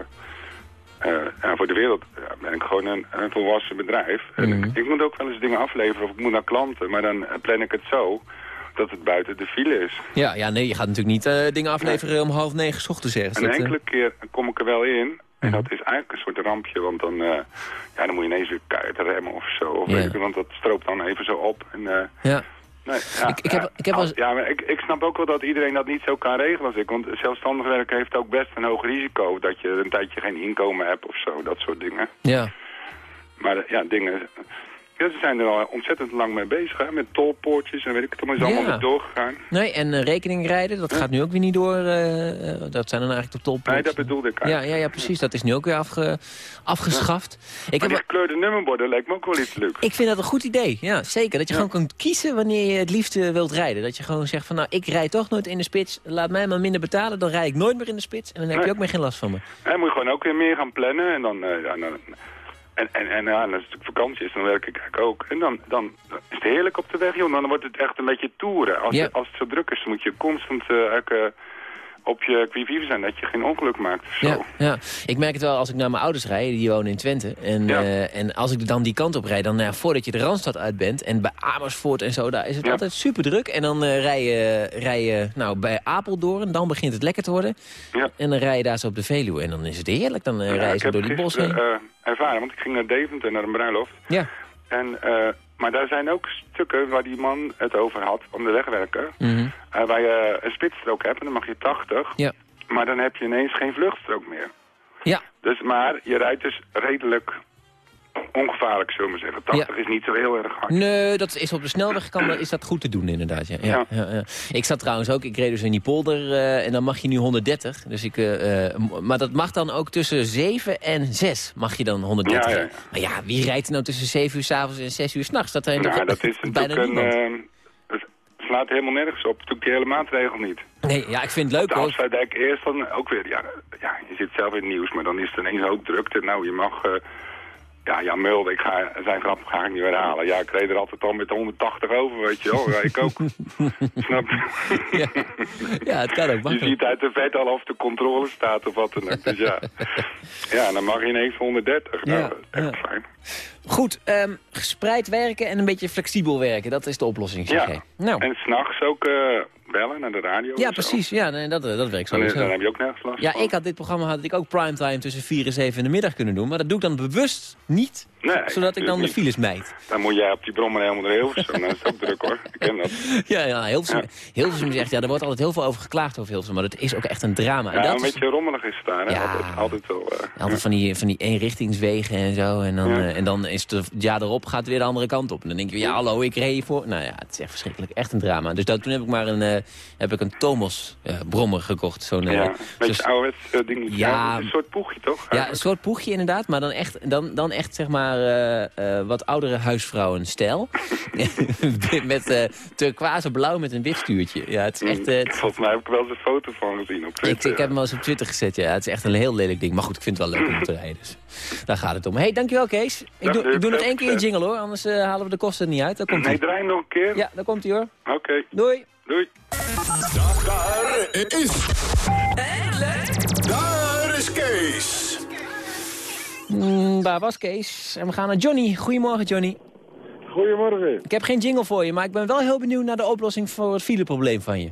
ja, voor de wereld ja, ben ik gewoon een, een volwassen bedrijf. En Mhm. ik, ik moet ook wel eens dingen afleveren of ik moet naar klanten. Maar dan plan ik het zo dat het buiten de file is. Ja, ja nee, je gaat natuurlijk niet uh, dingen afleveren om half negen 's ochtends ergens. Dat, een eh, enkele keer kom ik er wel in. En Mhm. dat is eigenlijk een soort rampje, want dan, eh, ja, dan moet je ineens weer keihard remmen of zo. Of weet ik, want dat stroopt dan even zo op. En, eh, Ja. Nee, ja, Ik- ik heb- ik heb als- ja, maar ik, ik snap ook wel dat iedereen dat niet zo kan regelen als ik. Want zelfstandig werken heeft ook best een hoog risico. Dat je een tijdje geen inkomen hebt of zo, dat soort dingen. Ja. Maar ja, dingen... Ja, ze zijn er al ontzettend lang mee bezig, hè, met tolpoortjes en weet ik het allemaal. is allemaal Ja. niet doorgegaan. Nee, en eh, rekening rijden, dat gaat nu ook weer niet door. eh, eh, dat zijn dan eigenlijk de tolpoorten. Nee, dat bedoelde ik Ja, eigenlijk. ja, ja, precies. Dat is nu ook weer afge, afgeschaft. Ik, maar heb, die gekleurde nummerborden lijkt me ook wel iets leuk. ik vind dat een goed idee. Ja, zeker. Dat je gewoon kan kiezen wanneer je het liefste wilt rijden. Dat je gewoon zegt van, nou, ik rijd toch nooit in de spits. Laat mij maar minder betalen, dan rijd ik nooit meer in de spits. En dan heb je ook meer geen last van me. En dan moet je gewoon ook weer meer gaan plannen. En dan, eh, ja, dan, en, en, en ja, en als het vakantie is, dan werk ik eigenlijk ook. En dan, dan is het heerlijk op de weg, joh. Dan wordt het echt een beetje toeren. Als, Ja. je- als het zo druk is, dan moet je constant eigenlijk, eh, op je quivive zijn. Dat je geen ongeluk maakt zo. Ja, ja, ik merk het wel als ik naar mijn ouders rijd, die wonen in Twente. En, Ja. eh, en als ik dan die kant op rijd, dan nou ja, voordat je de Randstad uit bent... en bij Amersfoort en zo, daar is het Ja. altijd super druk. En dan eh, rij, je, rij je nou, bij Apeldoorn, dan begint het lekker te worden. Ja. En dan rij je daar zo op de Veluwe en dan is het heerlijk. Dan eh, Ja, rij je ik zo heb door die bos heen. gisteren, eh, ervaren, want ik ging naar Deventer, naar een bruiloft. Ja. En, eh, maar daar zijn ook stukken waar die man het over had, om de wegwerker. Mhm. eh, waar je een spitsstrook hebt en dan mag je 80. Ja. Maar dan heb je ineens geen vluchtstrook meer. Ja. Dus, maar je rijdt dus redelijk ongevaarlijk, zullen we zeggen. 80 is niet zo heel erg hard. Nee, dat is op de snelweg kan, is dat goed te doen inderdaad. Ja. Ja. Ik zat trouwens ook, ik reed dus in die polder eh, en dan mag je nu 130. Dus ik, m- maar dat mag dan ook tussen 7 en 6 mag je dan 130. Ja, ja, ja. Maar ja, wie rijdt er nou tussen 7 uur s'avonds en 6 uur s'nachts? Dat Nou, toch dat is bijna een... niemand. het slaat helemaal nergens op. Natuurlijk die hele maatregel niet. Nee, ja, ik vind het leuk hoor. afsluitdijk eerst dan ook weer, ja, ja, je zit zelf in het nieuws, maar dan is het ineens ook drukte. Nou, je mag, eh, ja, Jan Mulder, ik ga, zijn grap ga ik niet herhalen. Ja, ik reed er altijd al met 180 over, weet je wel. Ja, ik ook. Snap je? Ja, het kan ook Je makkelijk. ziet uit de vet al of de controle staat of wat dan ook. Dus ja, ja dan mag je ineens 130. Nou, Ja, echt ja. fijn. Goed, ehm, gespreid werken en een beetje flexibel werken. Dat is de oplossing, zeg Ja, jij. Nou, en s'nachts ook, eh, bellen naar de radio. Ja, zo. precies. Ja, nee, dat, eh, dat werkt Dan, sowieso. dan heb je ook nergens last Ja, van. ik had dit programma had ik ook primetime tussen 4 en 7 in de middag kunnen doen. Maar dat doe ik dan bewust niet, Nee, zodat ik dan de files mijd. Dan moet jij op die brommer helemaal naar Hilversum. Dan is ook druk hoor. Ik ken dat. Ja, ja, Hilversum, Hilversum zegt, ja, er wordt altijd heel veel over geklaagd over Hilversum. Maar het is ook echt een drama. Ja, dat een is beetje rommelig is het daar. Ja. Altijd, altijd wel. eh, altijd van die, van die eenrichtingswegen en zo. En dan, Ja. eh, en dan is het jaar erop gaat weer de andere kant op. En dan denk je, ja, hallo, ik reed voor. Nou ja, het is echt verschrikkelijk. Echt een drama. Dus dat, toen heb ik maar een, heb ik een Thomas eh, brommer gekocht. Zo'n eh, ja, een beetje eh. Ja. Het is een soort poegje toch? Ja, een soort poegje inderdaad, maar dan echt, dan, dan echt zeg maar eh, eh, wat oudere huisvrouwenstijl. met eh turquoise blauw met een wit stuurtje. Ja, het is echt... eh, het- Volgens mij heb ik wel eens een foto van gezien op ik, Twitter. ik heb hem wel eens op Twitter gezet, ja. Het is echt een heel lelijk ding. Maar goed, ik vind het wel leuk om te rijden. Dus daar gaat het om. hey, dankjewel Kees. Ik doe, ik doe nog één keer je jingle hoor, anders eh, halen we de kosten niet uit. Daar komt Nee, draai nog een keer. Ja, daar komt hij hoor. Oké. Doei. Doei. Daar is... Daar is Kees. Mm, daar was Kees. En we gaan naar Johnny. Goedemorgen Johnny. Goedemorgen. Ik heb geen jingle voor je, maar ik ben wel heel benieuwd naar de oplossing voor het fileprobleem van je.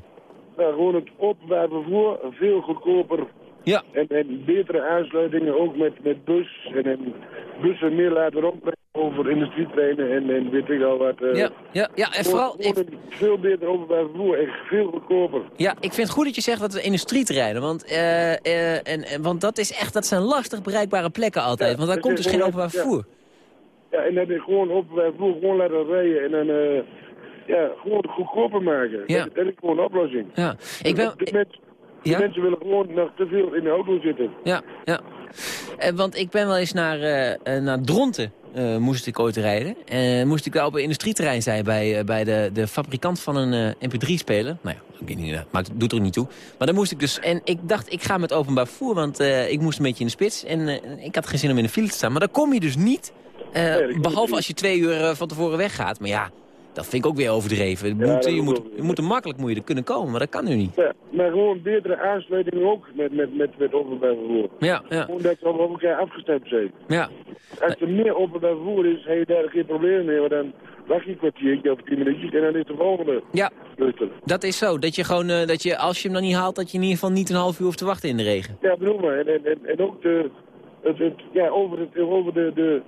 Nou, gewoon het openbaar vervoer, veel goedkoper. Ja. En, en betere aansluitingen ook met, met bus. En, en bussen meer laten rondbrengen over industrietreinen en, en weet ik al wat. eh. Ja, ja, ja, en vooral... een veel beter openbaar vervoer, echt veel goedkoper. Ja, ik vind het goed dat je zegt dat we industrieterreinen. Want, eh, eh, en, en, want dat, is echt, dat zijn lastig bereikbare plekken altijd. Ja, want daar komt dus geen openbaar vervoer. Ja, en dan gewoon openbaar vervoer, gewoon laten rijden en dan, ja, gewoon goedkoper maken. Ja. Dat, dat is gewoon een oplossing. Ja, ik ben... Ja? mensen willen gewoon nog te veel in de auto zitten. Ja, ja. Eh, want ik ben wel eens naar, naar Dronten eh, moest ik ooit rijden. En moest ik daar op een industrieterrein zijn bij, eh, bij de, de fabrikant van een eh, mp3-speler. Nou ja, ik weet niet, eh, maar het doet er niet toe. Maar dan moest ik dus... En ik dacht, ik ga met openbaar vervoer, want eh, ik moest een beetje in de spits. En eh, ik had geen zin om in de file te staan. Maar dan kom je dus niet, eh, behalve als je twee uur eh, van tevoren weggaat. Maar ja, dat vind ik ook weer overdreven. Je moet, je, moet, je moet er makkelijk moet je er kunnen komen, maar dat kan nu niet. Ja, maar gewoon betere aansluiting ook met, met, met, met openbaar vervoer. Ja, ja, Gewoon dat ze op elkaar afgestemd zijn. ja. Als er meer openbaar vervoer is, heb je daar geen probleem mee. Want dan wacht je een kwartiertje of tien minuutjes en dan is de volgende. Ja. Dat is zo. Dat je gewoon, eh, dat je, als je hem dan niet haalt, dat je in ieder geval niet een half uur hoeft te wachten in de regen. Ja, bedoel maar. En, en, en, en ook de, het, het, ja, over, het, over de, de,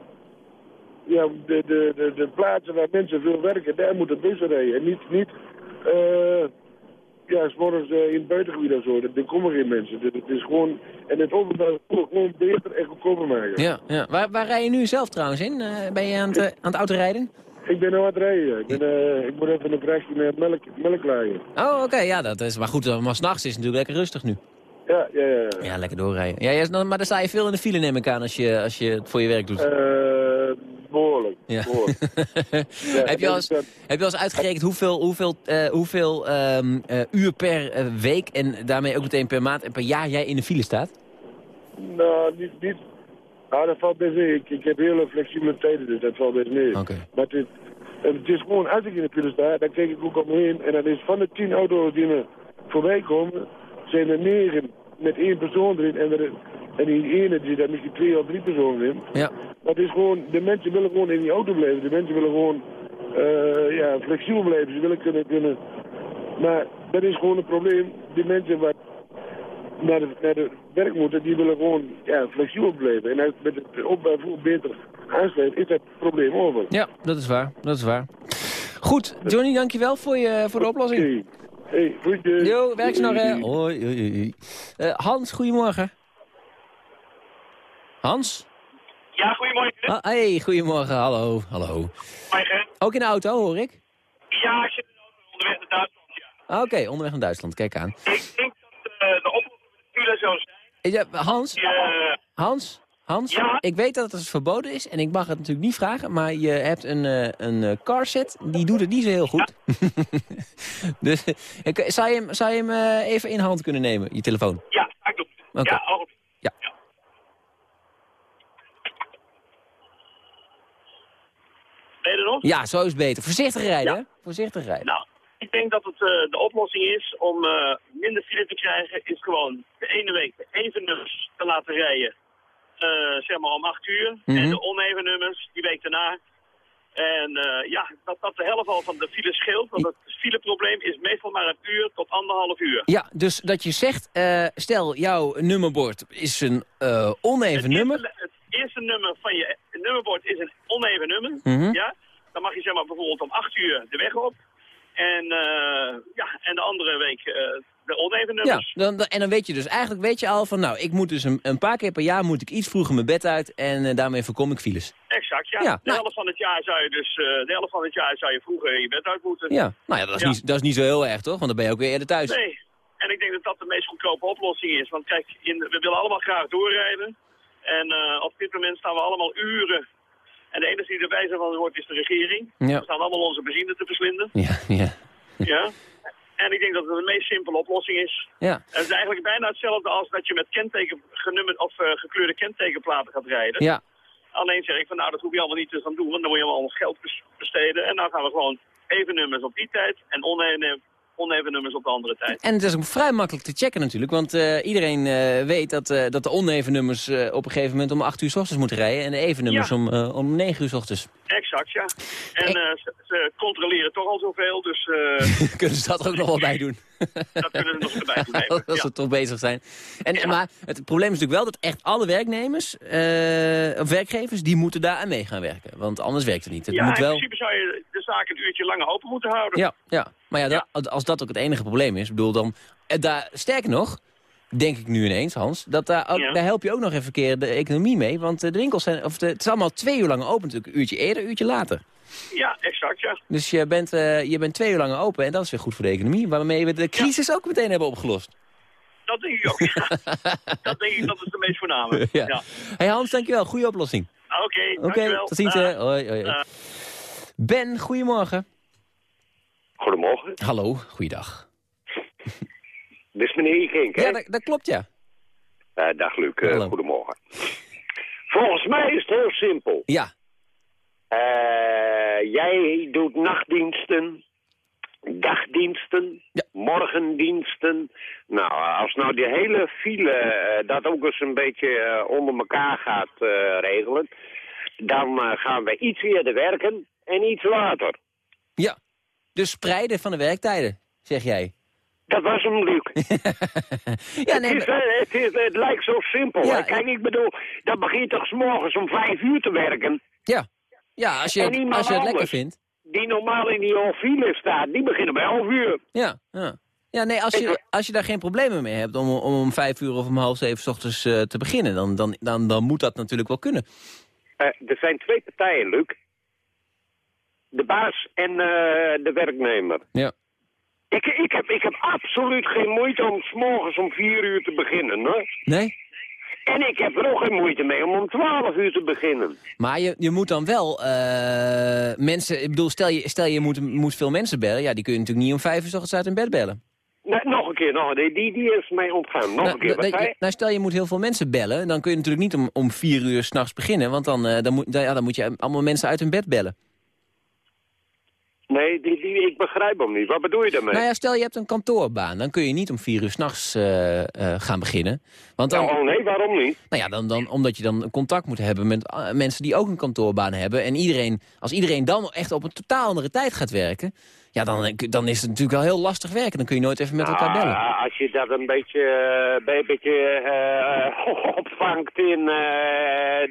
ja, de, de, de, de plaatsen waar mensen veel werken, daar moeten bussen rijden. En niet, niet eh ja, s morgens eh, in het buitengebied of zo. Daar komen geen mensen. Het, het is gewoon, en het openbaar gewoon beter en goedkoper maken. Ja, ja. Waar, waar rij je nu zelf trouwens in? Eh, ben je aan het, aan het autorijden? Ik ben aan het rijden. Ik, ben, ik moet even een vraagje met melk, melk laaien. Oh, oké. ja, dat is maar goed. Maar s'nachts is het natuurlijk lekker rustig nu. Ja, ja, ja. ja. Lekker doorrijden. Ja, maar dan sta je veel in de file, neem ik aan, als je, als je het voor je werk doet. Eh, behoorlijk. Ja. behoorlijk. heb, je al eens, heb je al eens uitgerekend hoeveel, hoeveel, eh, hoeveel ehm, eh, uur per eh, week en daarmee ook meteen per maand en per jaar jij in de file staat? Nou, niet, niet. Nou, dat valt best mee. Ik, ik heb hele flexibele tijden, dus dat valt best mee. Oké. Maar het, het is gewoon, als ik in de file sta, dan kijk ik ook om me heen. En dan is van de tien auto's die me voorbij komen, zijn er negen met één persoon erin. En, er, en die ene die daar misschien twee of drie personen in. Ja. Het is gewoon, de mensen willen gewoon in die auto blijven. De mensen willen gewoon eh, ja, flexibel blijven. Ze willen kunnen, kunnen. Maar dat is gewoon een probleem. Die mensen wat naar de, naar de werk moeten, die willen gewoon ja, flexibel blijven. En met het vervoer beter aansluit, is dat probleem over. Ja, dat is waar. Dat is waar. Goed, Johnny, dankjewel voor, je, voor de oplossing. Oké. Hey, groetjes. Jo, werk nog, hè. Hoi, hoi, hoi. Eh, Hans, goedemorgen. Hans? Ja, goedemorgen. Ah, hey, goedemorgen. Hallo, hallo. Morgen. Ook in de auto, hoor ik? Ja, ik zit in de auto onderweg naar Duitsland. Ja. Ah, Oké, onderweg naar Duitsland. Kijk aan. Ik denk dat eh, de oplossing de file zou zijn. Ja, Hans? Hans? Hans? Ja? Ik weet dat het verboden is en ik mag het natuurlijk niet vragen, maar je hebt een, eh, een eh, carset, die doet het niet zo heel goed. dus ik, zou je hem, zou je hem even in hand kunnen nemen, je telefoon? ja, ik. Oké. Ja, ogenblik. Ja. Ben je er nog? Ja, zo is het beter. Voorzichtig rijden, hè? Voorzichtig rijden. Nou, ik denk dat het eh, de oplossing is om eh, minder file te krijgen, is gewoon de ene week de even nummers te laten rijden. eh, zeg maar om 8 uur. Mhm. En de oneven nummers die week daarna. En ja, dat dat de helft al van de file scheelt. Want het fileprobleem is meestal maar een uur tot anderhalf uur. Ja, dus dat je zegt, stel jouw nummerbord is een oneven nummer. Het eerste nummer van je nummerbord is een oneven nummer. Mhm. Ja? Dan mag je zeg maar bijvoorbeeld om acht uur de weg op. En, eh, ja, en de andere week eh, de oneven Ja, nummers. dan, dan- en dan weet je dus, eigenlijk weet je al van, nou, ik moet dus een, een paar keer per jaar moet ik iets vroeger mijn bed uit en eh, daarmee voorkom ik files. Exact, ja. Ja, de nou- helft van het jaar zou je dus, de helft van het jaar zou je vroeger je bed uit moeten. Ja, nou ja, dat is, Ja. Niet, dat is niet zo heel erg, toch? Want dan ben je ook weer eerder thuis. Nee, en ik denk dat dat de meest goedkope oplossing is. Want kijk, in, we willen allemaal graag doorrijden. En eh, op dit moment staan we allemaal uren. En de enige die erbij zijn van het woord is de regering. Ja. We staan allemaal onze benzine te verslinden. Ja, ja, Ja. En ik denk dat het de meest simpele oplossing is. ja. En het is eigenlijk bijna hetzelfde als dat je met kenteken, genummerd of eh, gekleurde kentekenplaten gaat rijden. Ja, Alleen zeg ik van nou, dat hoef je allemaal niet te gaan doen, want dan moet je allemaal geld bes- besteden. En dan gaan we gewoon even nummers op die tijd en oneven, oneven nummers op de andere tijd. En het is ook vrij makkelijk te checken natuurlijk, want eh, iedereen eh, weet dat, eh, dat de oneven nummers op een gegeven moment om 8 uur s ochtends moeten rijden en de even nummers Ja. om, om 9 uur s ochtends. Exact, ja. En ze, ze controleren toch al zoveel, dus Kunnen ze dat ook nog wel bij doen? dat kunnen ze nog erbij doen. even. Als Ja. ze toch bezig zijn. En, Maar het probleem is natuurlijk wel dat echt alle werknemers, eh, of werkgevers, die moeten daar aan mee gaan werken. Want anders werkt het niet. Het ja, moet in wel... principe zou je de zaak een uurtje langer open moeten houden. Ja, ja. maar ja, als dat ook het enige probleem is, bedoel dan... eh, Daar, sterker nog, denk ik nu ineens, Hans, dat daar, ook- Ja. daar help je ook nog even keer de economie mee. Want de winkels zijn, of de, het is allemaal twee uur lang open natuurlijk. Een uurtje eerder, een uurtje later. Ja, exact, ja. Dus je bent, eh, je bent twee uur lang open en dat is weer goed voor de economie. Waarmee we de crisis ook meteen hebben opgelost. Dat denk ik ook, ja. dat denk ik, dat is de meest voorname. ja. ja. Hey Hans, dankjewel. Goeie oplossing. Oké, Oké, dankjewel. tot ziens. Hoi, hoi. Ben, goedemorgen. Goedemorgen. Hallo, goeiedag. Dit is meneer Ikink, hè? Ja, dat, dat klopt, ja. Eh, dag Luc, eh, goedemorgen. Volgens mij is het heel simpel. Ja. Eh, jij doet nachtdiensten, dagdiensten, morgendiensten. Nou, als nou die hele file eh, dat ook eens een beetje eh, onder elkaar gaat regelen... dan gaan we iets eerder werken en iets later. Ja, dus spreiden van de werktijden, zeg jij. Dat was hem, Luc. ja, nee, het, is, het, is, het lijkt zo simpel. Ja. Kijk, ik bedoel, dan begin je toch 's morgens om vijf uur te werken. Ja, ja als je, als je het lekker vindt. Die normaal in die file staat, die beginnen om elf uur. Ja, ja. Ja, nee, als je, als je daar geen problemen mee hebt om, om om vijf uur of om half zeven 's ochtends eh, te beginnen, dan, dan, dan, dan moet dat natuurlijk wel kunnen. Eh, er zijn twee partijen, Luc. De baas en eh, de werknemer. Ja. Ik, ik, heb, ik heb absoluut geen moeite om 's morgens om vier uur te beginnen, hoor. Nee? En ik heb er ook geen moeite mee om om twaalf uur te beginnen. Maar je, je moet dan wel eh, mensen... Ik bedoel, stel je, stel je moet, moet veel mensen bellen. Ja, die kun je natuurlijk niet om vijf uur 's ochtends uit hun bed bellen. Nee, nog een keer, nog, die, die, die is mij ontgaan. Nog Nou, een keer, wat nou, stel je moet heel veel mensen bellen. Dan kun je natuurlijk niet om, om vier uur s'nachts beginnen. Want dan, eh, dan, moet, dan, ja, dan moet je allemaal mensen uit hun bed bellen. Nee, die, die, ik begrijp hem niet. Wat bedoel je daarmee? Nou ja, stel je hebt een kantoorbaan. Dan kun je niet om vier uur s'nachts eh gaan beginnen. Want dan, oh nee, waarom niet? Nou ja, dan, dan, omdat je dan contact moet hebben met eh, mensen die ook een kantoorbaan hebben. En iedereen, als iedereen dan echt op een totaal andere tijd gaat werken... Ja, dan, dan is het natuurlijk wel heel lastig werken. Dan kun je nooit even met elkaar bellen. Ah, als je dat een beetje, een beetje opvangt in...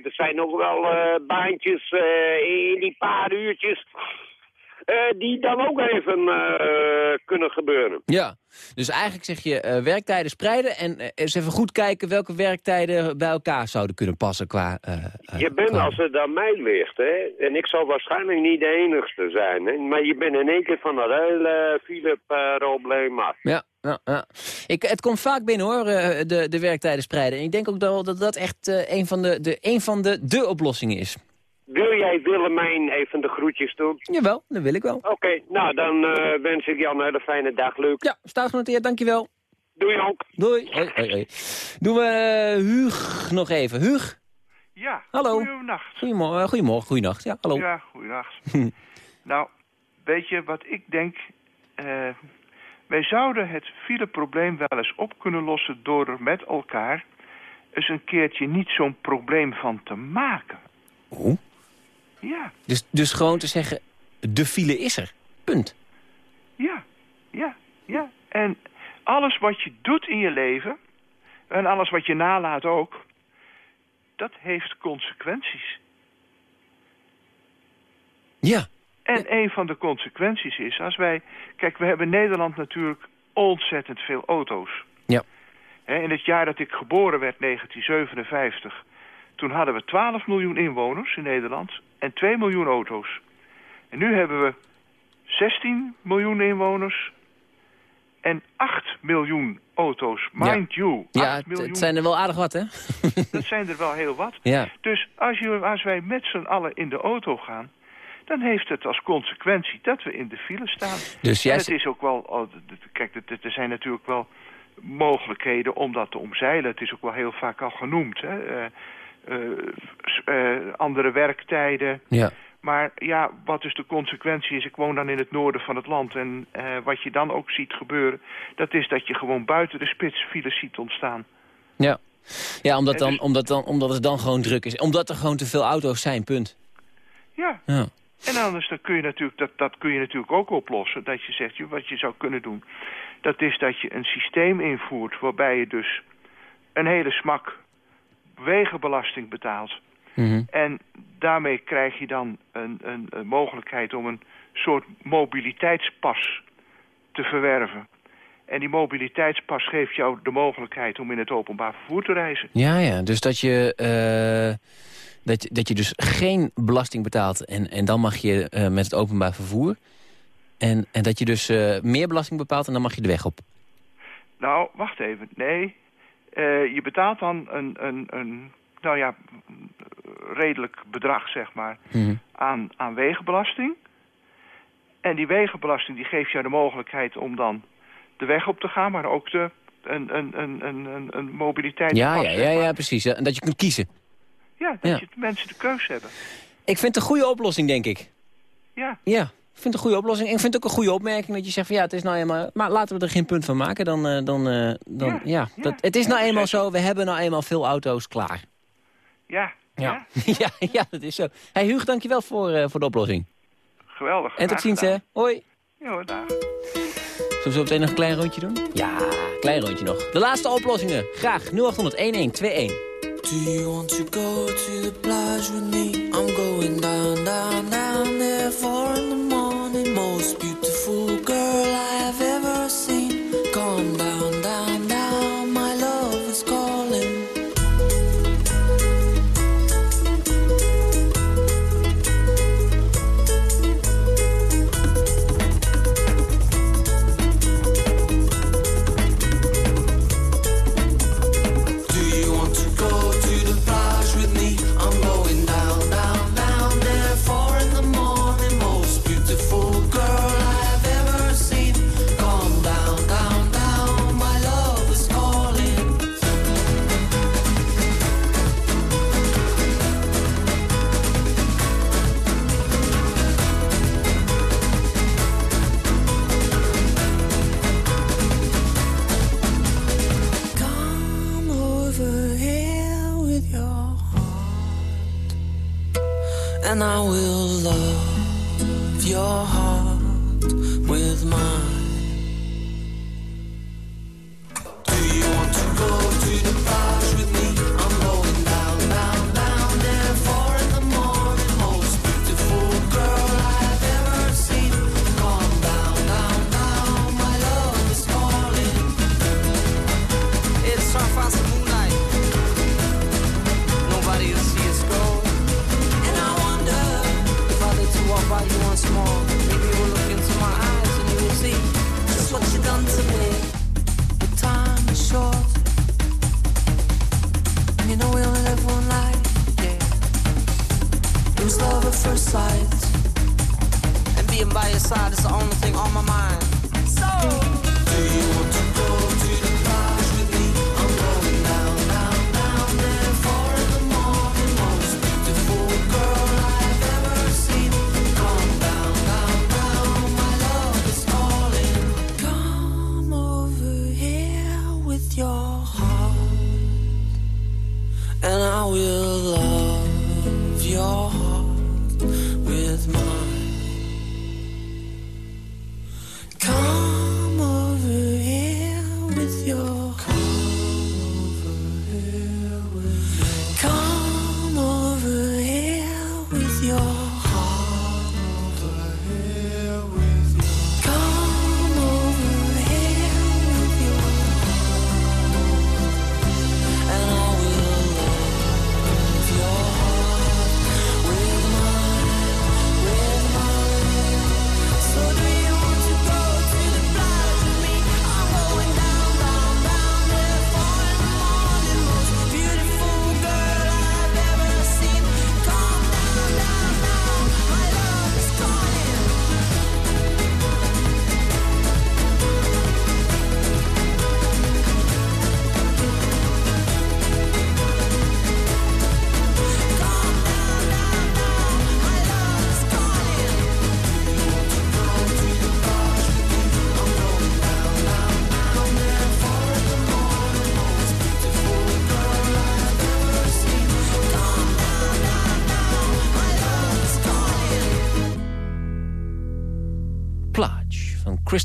er zijn ook wel baantjes in die paar uurtjes... eh, die dan ook even eh, kunnen gebeuren. Ja, dus eigenlijk zeg je eh, werktijden spreiden... en eens even goed kijken welke werktijden bij elkaar zouden kunnen passen qua... Je bent, qua- als het aan mij ligt, hè, en ik zal waarschijnlijk niet de enigste zijn... Hè, maar je bent in één keer van dat hele Philip-probleem af. Ja, ja, ja. Ik, het komt vaak binnen hoor, de, de werktijden spreiden. En ik denk ook dat dat, echt een van, de, de, een van de, de oplossingen is. Wil jij Willemijn even de groetjes doen? Jawel, dat wil ik wel. Oké, nou dan eh, wens ik jou een hele fijne dag, Luc. Ja, staat genoteerd, dankjewel. Doei ook. Doei. Hoi, hoi, hoi. Doen we eh, Huug nog even. Huug? Ja, Hallo. goeienacht. Goedemorgen, uh, goedemorgen, goeienacht. Ja, hallo. Ja, goeienacht. nou, weet je wat ik denk? Eh, wij zouden het fileprobleem wel eens op kunnen lossen door er met elkaar eens een keertje niet zo'n probleem van te maken. Oh? Ja, Dus, dus gewoon te zeggen, de file is er. Punt. ja, ja, ja. En alles wat je doet in je leven, en alles wat je nalaat ook, dat heeft consequenties. Ja. En een van de consequenties is, als wij... Kijk, we hebben in Nederland natuurlijk ontzettend veel auto's. Ja. In het jaar dat ik geboren werd, 1957... toen hadden we 12 miljoen inwoners in Nederland en 2 miljoen auto's. En nu hebben we 16 miljoen inwoners en 8 miljoen auto's. Mind you, 8 Ja, het, miljoen. het zijn er wel aardig wat, hè? Dat zijn er wel heel wat. Ja. Dus als, je, als wij met z'n allen in de auto gaan... dan heeft het als consequentie dat we in de file staan. Dus jij en het is ook wel... oh, kijk, er zijn natuurlijk wel mogelijkheden om dat te omzeilen. Het is ook wel heel vaak al genoemd. Hè? Eh, eh, andere werktijden. Ja. Maar ja, wat dus de consequentie is, ik woon dan in het noorden van het land... en eh, wat je dan ook ziet gebeuren... dat is dat je gewoon buiten de spits files ziet ontstaan. Ja, ja omdat, dan, dus- omdat, dan, omdat het dan gewoon druk is. Omdat er gewoon te veel auto's zijn, punt. Ja. Ja. En anders dan kun je natuurlijk, dat, dat kun je natuurlijk ook oplossen. Dat je zegt, wat je zou kunnen doen. Dat is dat je een systeem invoert waarbij je dus een hele smak wegenbelasting betaalt. Mhm. En daarmee krijg je dan een, een, een mogelijkheid om een soort mobiliteitspas te verwerven. En die mobiliteitspas geeft jou de mogelijkheid om in het openbaar vervoer te reizen. Ja, ja, dus dat je, eh, dat, je- dat je dus geen belasting betaalt... en, en dan mag je eh, met het openbaar vervoer... En, en dat je dus eh, meer belasting bepaalt en dan mag je de weg op. Nou, wacht even. Nee, Eh, je betaalt dan een, een, een nou ja, redelijk bedrag, zeg maar, Mhm. aan, aan wegenbelasting. En die wegenbelasting die geeft jou de mogelijkheid om dan de weg op te gaan, maar ook de, een, een, een, een, een, mobiliteitspas. Ja, ja, zeg ja, maar. ja, precies. Ja, En dat je kunt kiezen. Ja, dat Ja. je mensen de keus hebben. Ik vind het een goede oplossing, denk ik. Ja. Ja, ik vind het een goede oplossing. En ik vind het ook een goede opmerking dat je zegt van ja, het is nou eenmaal... Maar laten we er geen punt van maken. Dan, eh, dan, eh, dan ja, Dat, het is nou eenmaal zo, we hebben nou eenmaal veel auto's klaar. Ja, Ja, ja, ja dat is zo. Hey Huug, dankjewel voor, eh, voor de oplossing. geweldig. En tot ziens, hè. Hoi. Ja, hoor, dag. Zullen we zo meteen nog een klein rondje doen? Ja, klein rondje nog. De laatste oplossingen. Graag 0800 1121. Do you want to go to the plage with me? I'm going down, down, down there. The most beautiful by your side is the only thing on my mind. So, do you want to go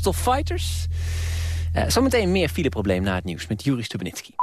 Crystal Fighters. Eh, zometeen meer fileprobleem na het nieuws met Juri Stubenitski.